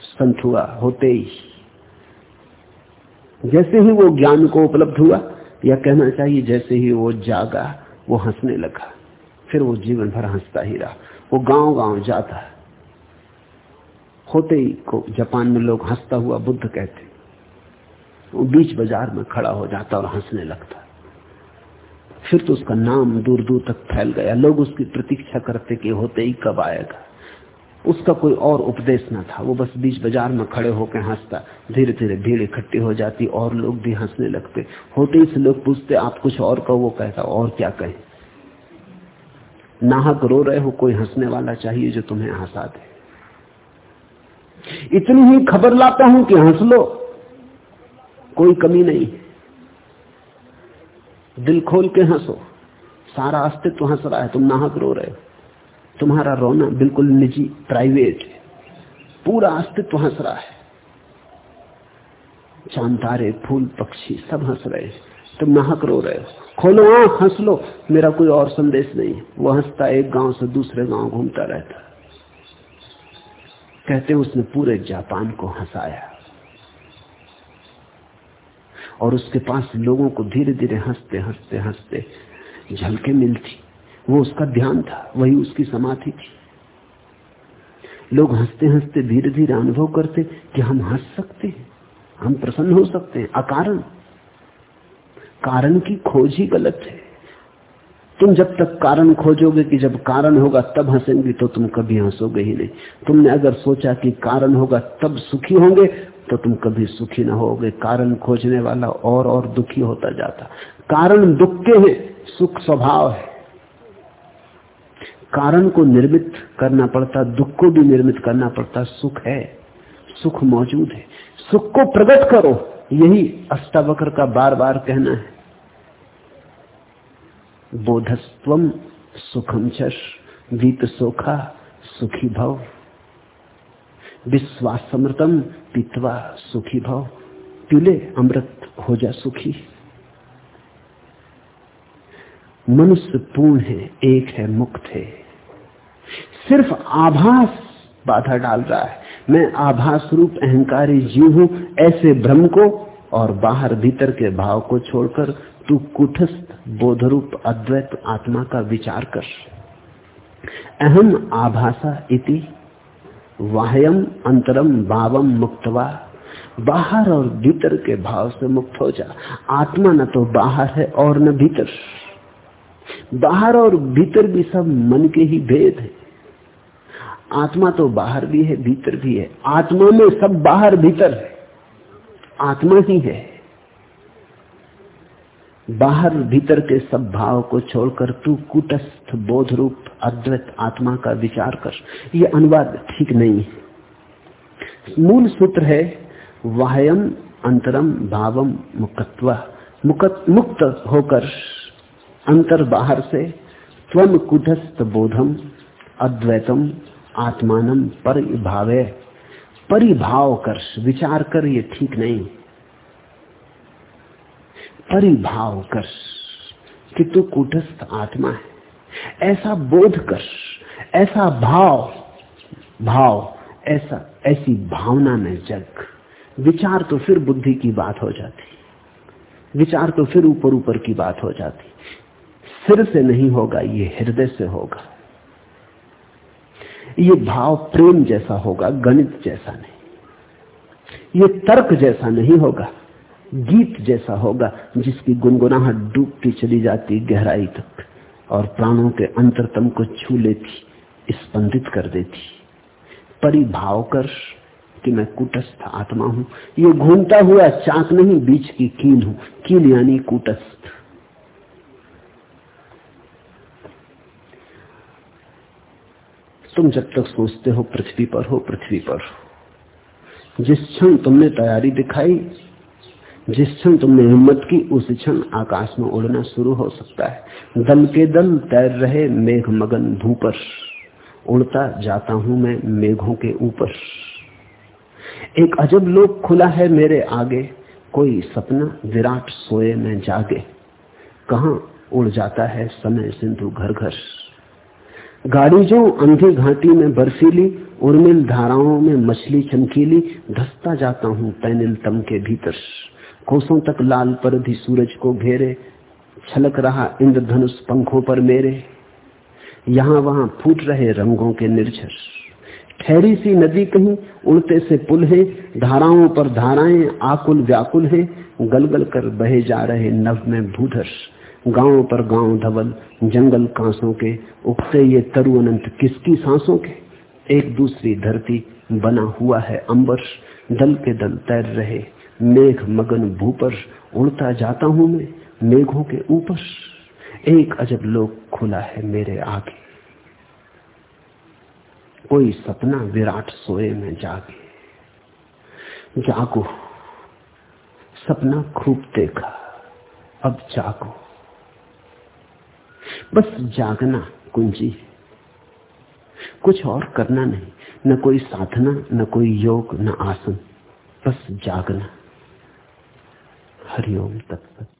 Speaker 2: संत हुआ होते ही जैसे ही वो ज्ञान को उपलब्ध हुआ या कहना चाहिए, जैसे ही वो जागा, वो हंसने लगा। फिर वो जीवन भर हंसता ही रहा। वो गाँव गाँव जाता है। होते ही को जापान में लोग हंसता हुआ बुद्ध कहते वो बीच बाज़ार में खड़ा हो जाता और हंसने लगता। फिर तो उसका नाम दूर दूर तक फैल गया। लोग उसकी प्रतीक्षा करते कि होते ही कब आएगा। उसका कोई और उपदेश ना था। वो बस बीच बाज़ार में खड़े होकर हंसता। धीरे धीरे भीड़ इकट्ठी हो जाती और लोग भी हंसने लगते। होते से लोग पूछते, आप कुछ और कहो? वो कहता, और क्या कहे? नाहक रो रहे हो, कोई हंसने वाला चाहिए जो तुम्हें हंसा दे। इतनी ही खबर लाता हूँ कि हंस लो। कोई कमी नहीं। दिल खोल के हंसो। सारा अस्तित्व हंस रहा है। तुम नाहक रो रहे हो। तुम्हारा रोना बिल्कुल निजी प्राइवेट है। पूरा अस्तित्व हंस रहा है। चांतारे फूल, पक्षी सब हंस रहे हैं। तुम नाहक रो रहे हो। खोलो आँख हंस लो। मेरा कोई और संदेश नहीं वो हंसता एक गाँव से दूसरे गाँव घूमता रहता कहते उसने पूरे जापान को हंसाया। और उसके पास लोगों को धीरे धीरे हँसते हँसते हँसते झलके मिलती। वो उसका ध्यान था, वही उसकी समाधि थी। लोग हँसते हँसते धीरे धीरे अनुभव करते कि हम हंस सकते हैं, हम प्रसन्न हो सकते हैं। अकारण, कारण की खोज ही गलत है। तुम जब तक कारण खोजोगे कि जब कारण होगा तब हंसेंगे तो तुम कभी हंसोगे ही नहीं। तुमने अगर सोचा कि कारण होगा तब सुखी होंगे तो तुम कभी सुखी ना होगे। कारण खोजने वाला और और दुखी होता जाता। कारण दुख के है, सुख स्वभाव है। कारण को निर्मित करना पड़ता, दुख को भी निर्मित करना पड़ता, सुख है, सुख मौजूद है। सुख को प्रकट करो, यही अष्टावक्र का बार बार कहना है। बोधस्व सुखम चर, वीत सोखा सुखी भव। विश्वास समृतम पितवा सुखी भव। पीले अमृत हो जा सुखी। मनुष्य पूर्ण है, एक है, मुक्त है। सिर्फ़ आभास बाधा डाल रहा है। मैं आभास रूप, अहंकारी जीव हूँ, ऐसे भ्रम को और बाहर भीतर के भाव को छोड़कर तू कुठस्थ बोधरूप, अद्वैत आत्मा का विचार कर। अहम आभासा इति, वाह्यम अंतरम भावम मुक्तवा। बाहर और भीतर के भाव से मुक्त हो जा। आत्मा न तो बाहर है और न भीतर। बाहर और भीतर भी सब मन के ही भेद है। आत्मा तो बाहर भी है, भीतर भी है। आत्मा में सब बाहर भीतर है। आत्मा ही है। बाहर भीतर के सब भाव को छोड़कर तू कुटस्थ बोध रूप अद्वैत आत्मा का विचार कर। ये अनुवाद ठीक नहीं है। मूल सूत्र है, वायम अंतरम भावम मुक्तवा। मुक्त होकर अंतर बाहर से, त्वम कुटस्थ बोधम, अद्वैतम आत्मानम परिभावे। परिभाव कर विचार कर ये ठीक नहीं। परिभाव कर कि तू कुटस्थ आत्मा है। ऐसा बोध कर ऐसा भाव भाव, ऐसा, ऐसी भावना में जग। विचार तो फिर बुद्धि की बात हो जाती। विचार तो फिर ऊपर ऊपर की बात हो जाती। सिर से नहीं होगा, ये हृदय से होगा। ये भाव प्रेम जैसा होगा, गणित जैसा नहीं। ये तर्क जैसा नहीं होगा, गीत जैसा होगा, जिसकी गुनगुनाहट डूबती चली जाती गहराई तक, और प्राणों के अंतरतम को छू लेती, स्पंदित कर देती। परिभाव कर कि मैं कुटस्थ आत्मा हूँ, ये घूमता हुआ चाक नहीं, बीच की कील हूँ। कील यानी कुटस्थ। तुम जब तक सोचते हो पृथ्वी पर हो, पृथ्वी पर हो। जिस क्षण तुमने तैयारी दिखाई, जिस क्षण तुमने हिम्मत की, उस क्षण आकाश में उड़ना शुरू हो सकता है। दल के दल तैर रहे मेघ मगन भूपर। उड़ता जाता हूँ मैं मेघों के ऊपर। एक अजब लोक खुला है मेरे आगे। कोई सपना विराट सोए में जागे। कहा उड़ जाता है समय सिंधु घर घर? गाड़ी जो अंधी घाटी में बर्फीली उर्मिल धाराओं में मछली चमकीली धसता जाता हूँ पैनिल तम के भीतर। कोसों तक लाल परधि सूरज को घेरे, छलक रहा इंद्रधनुष पंखों पर मेरे। यहाँ वहाँ फूट रहे रंगों के निर्झर। ठहरी सी नदी कहीं उड़ते से पुल है, धाराओं पर धाराएँ आकुल व्याकुल है, गलगल कर बहे जा रहे नव में भूधर। गाँव पर गाँव धवल जंगल कांसों के, उगते ये तरु अनंत किसकी सांसों के? एक दूसरी धरती बना हुआ है अंबर, दल के दल तैर रहे, मेघ मगन भूपर, उड़ता जाता हूँ मैं, मेघों के ऊपर। एक अजब लोक खुला है मेरे आगे। कोई सपना विराट सोए में जागे। जागो, सपना खूब देखा, अब जागो। बस जागना, कुंजी। है कुछ और करना नहीं, न कोई साधना, न कोई योग, न आसन। बस जागना। हरिओम तत्त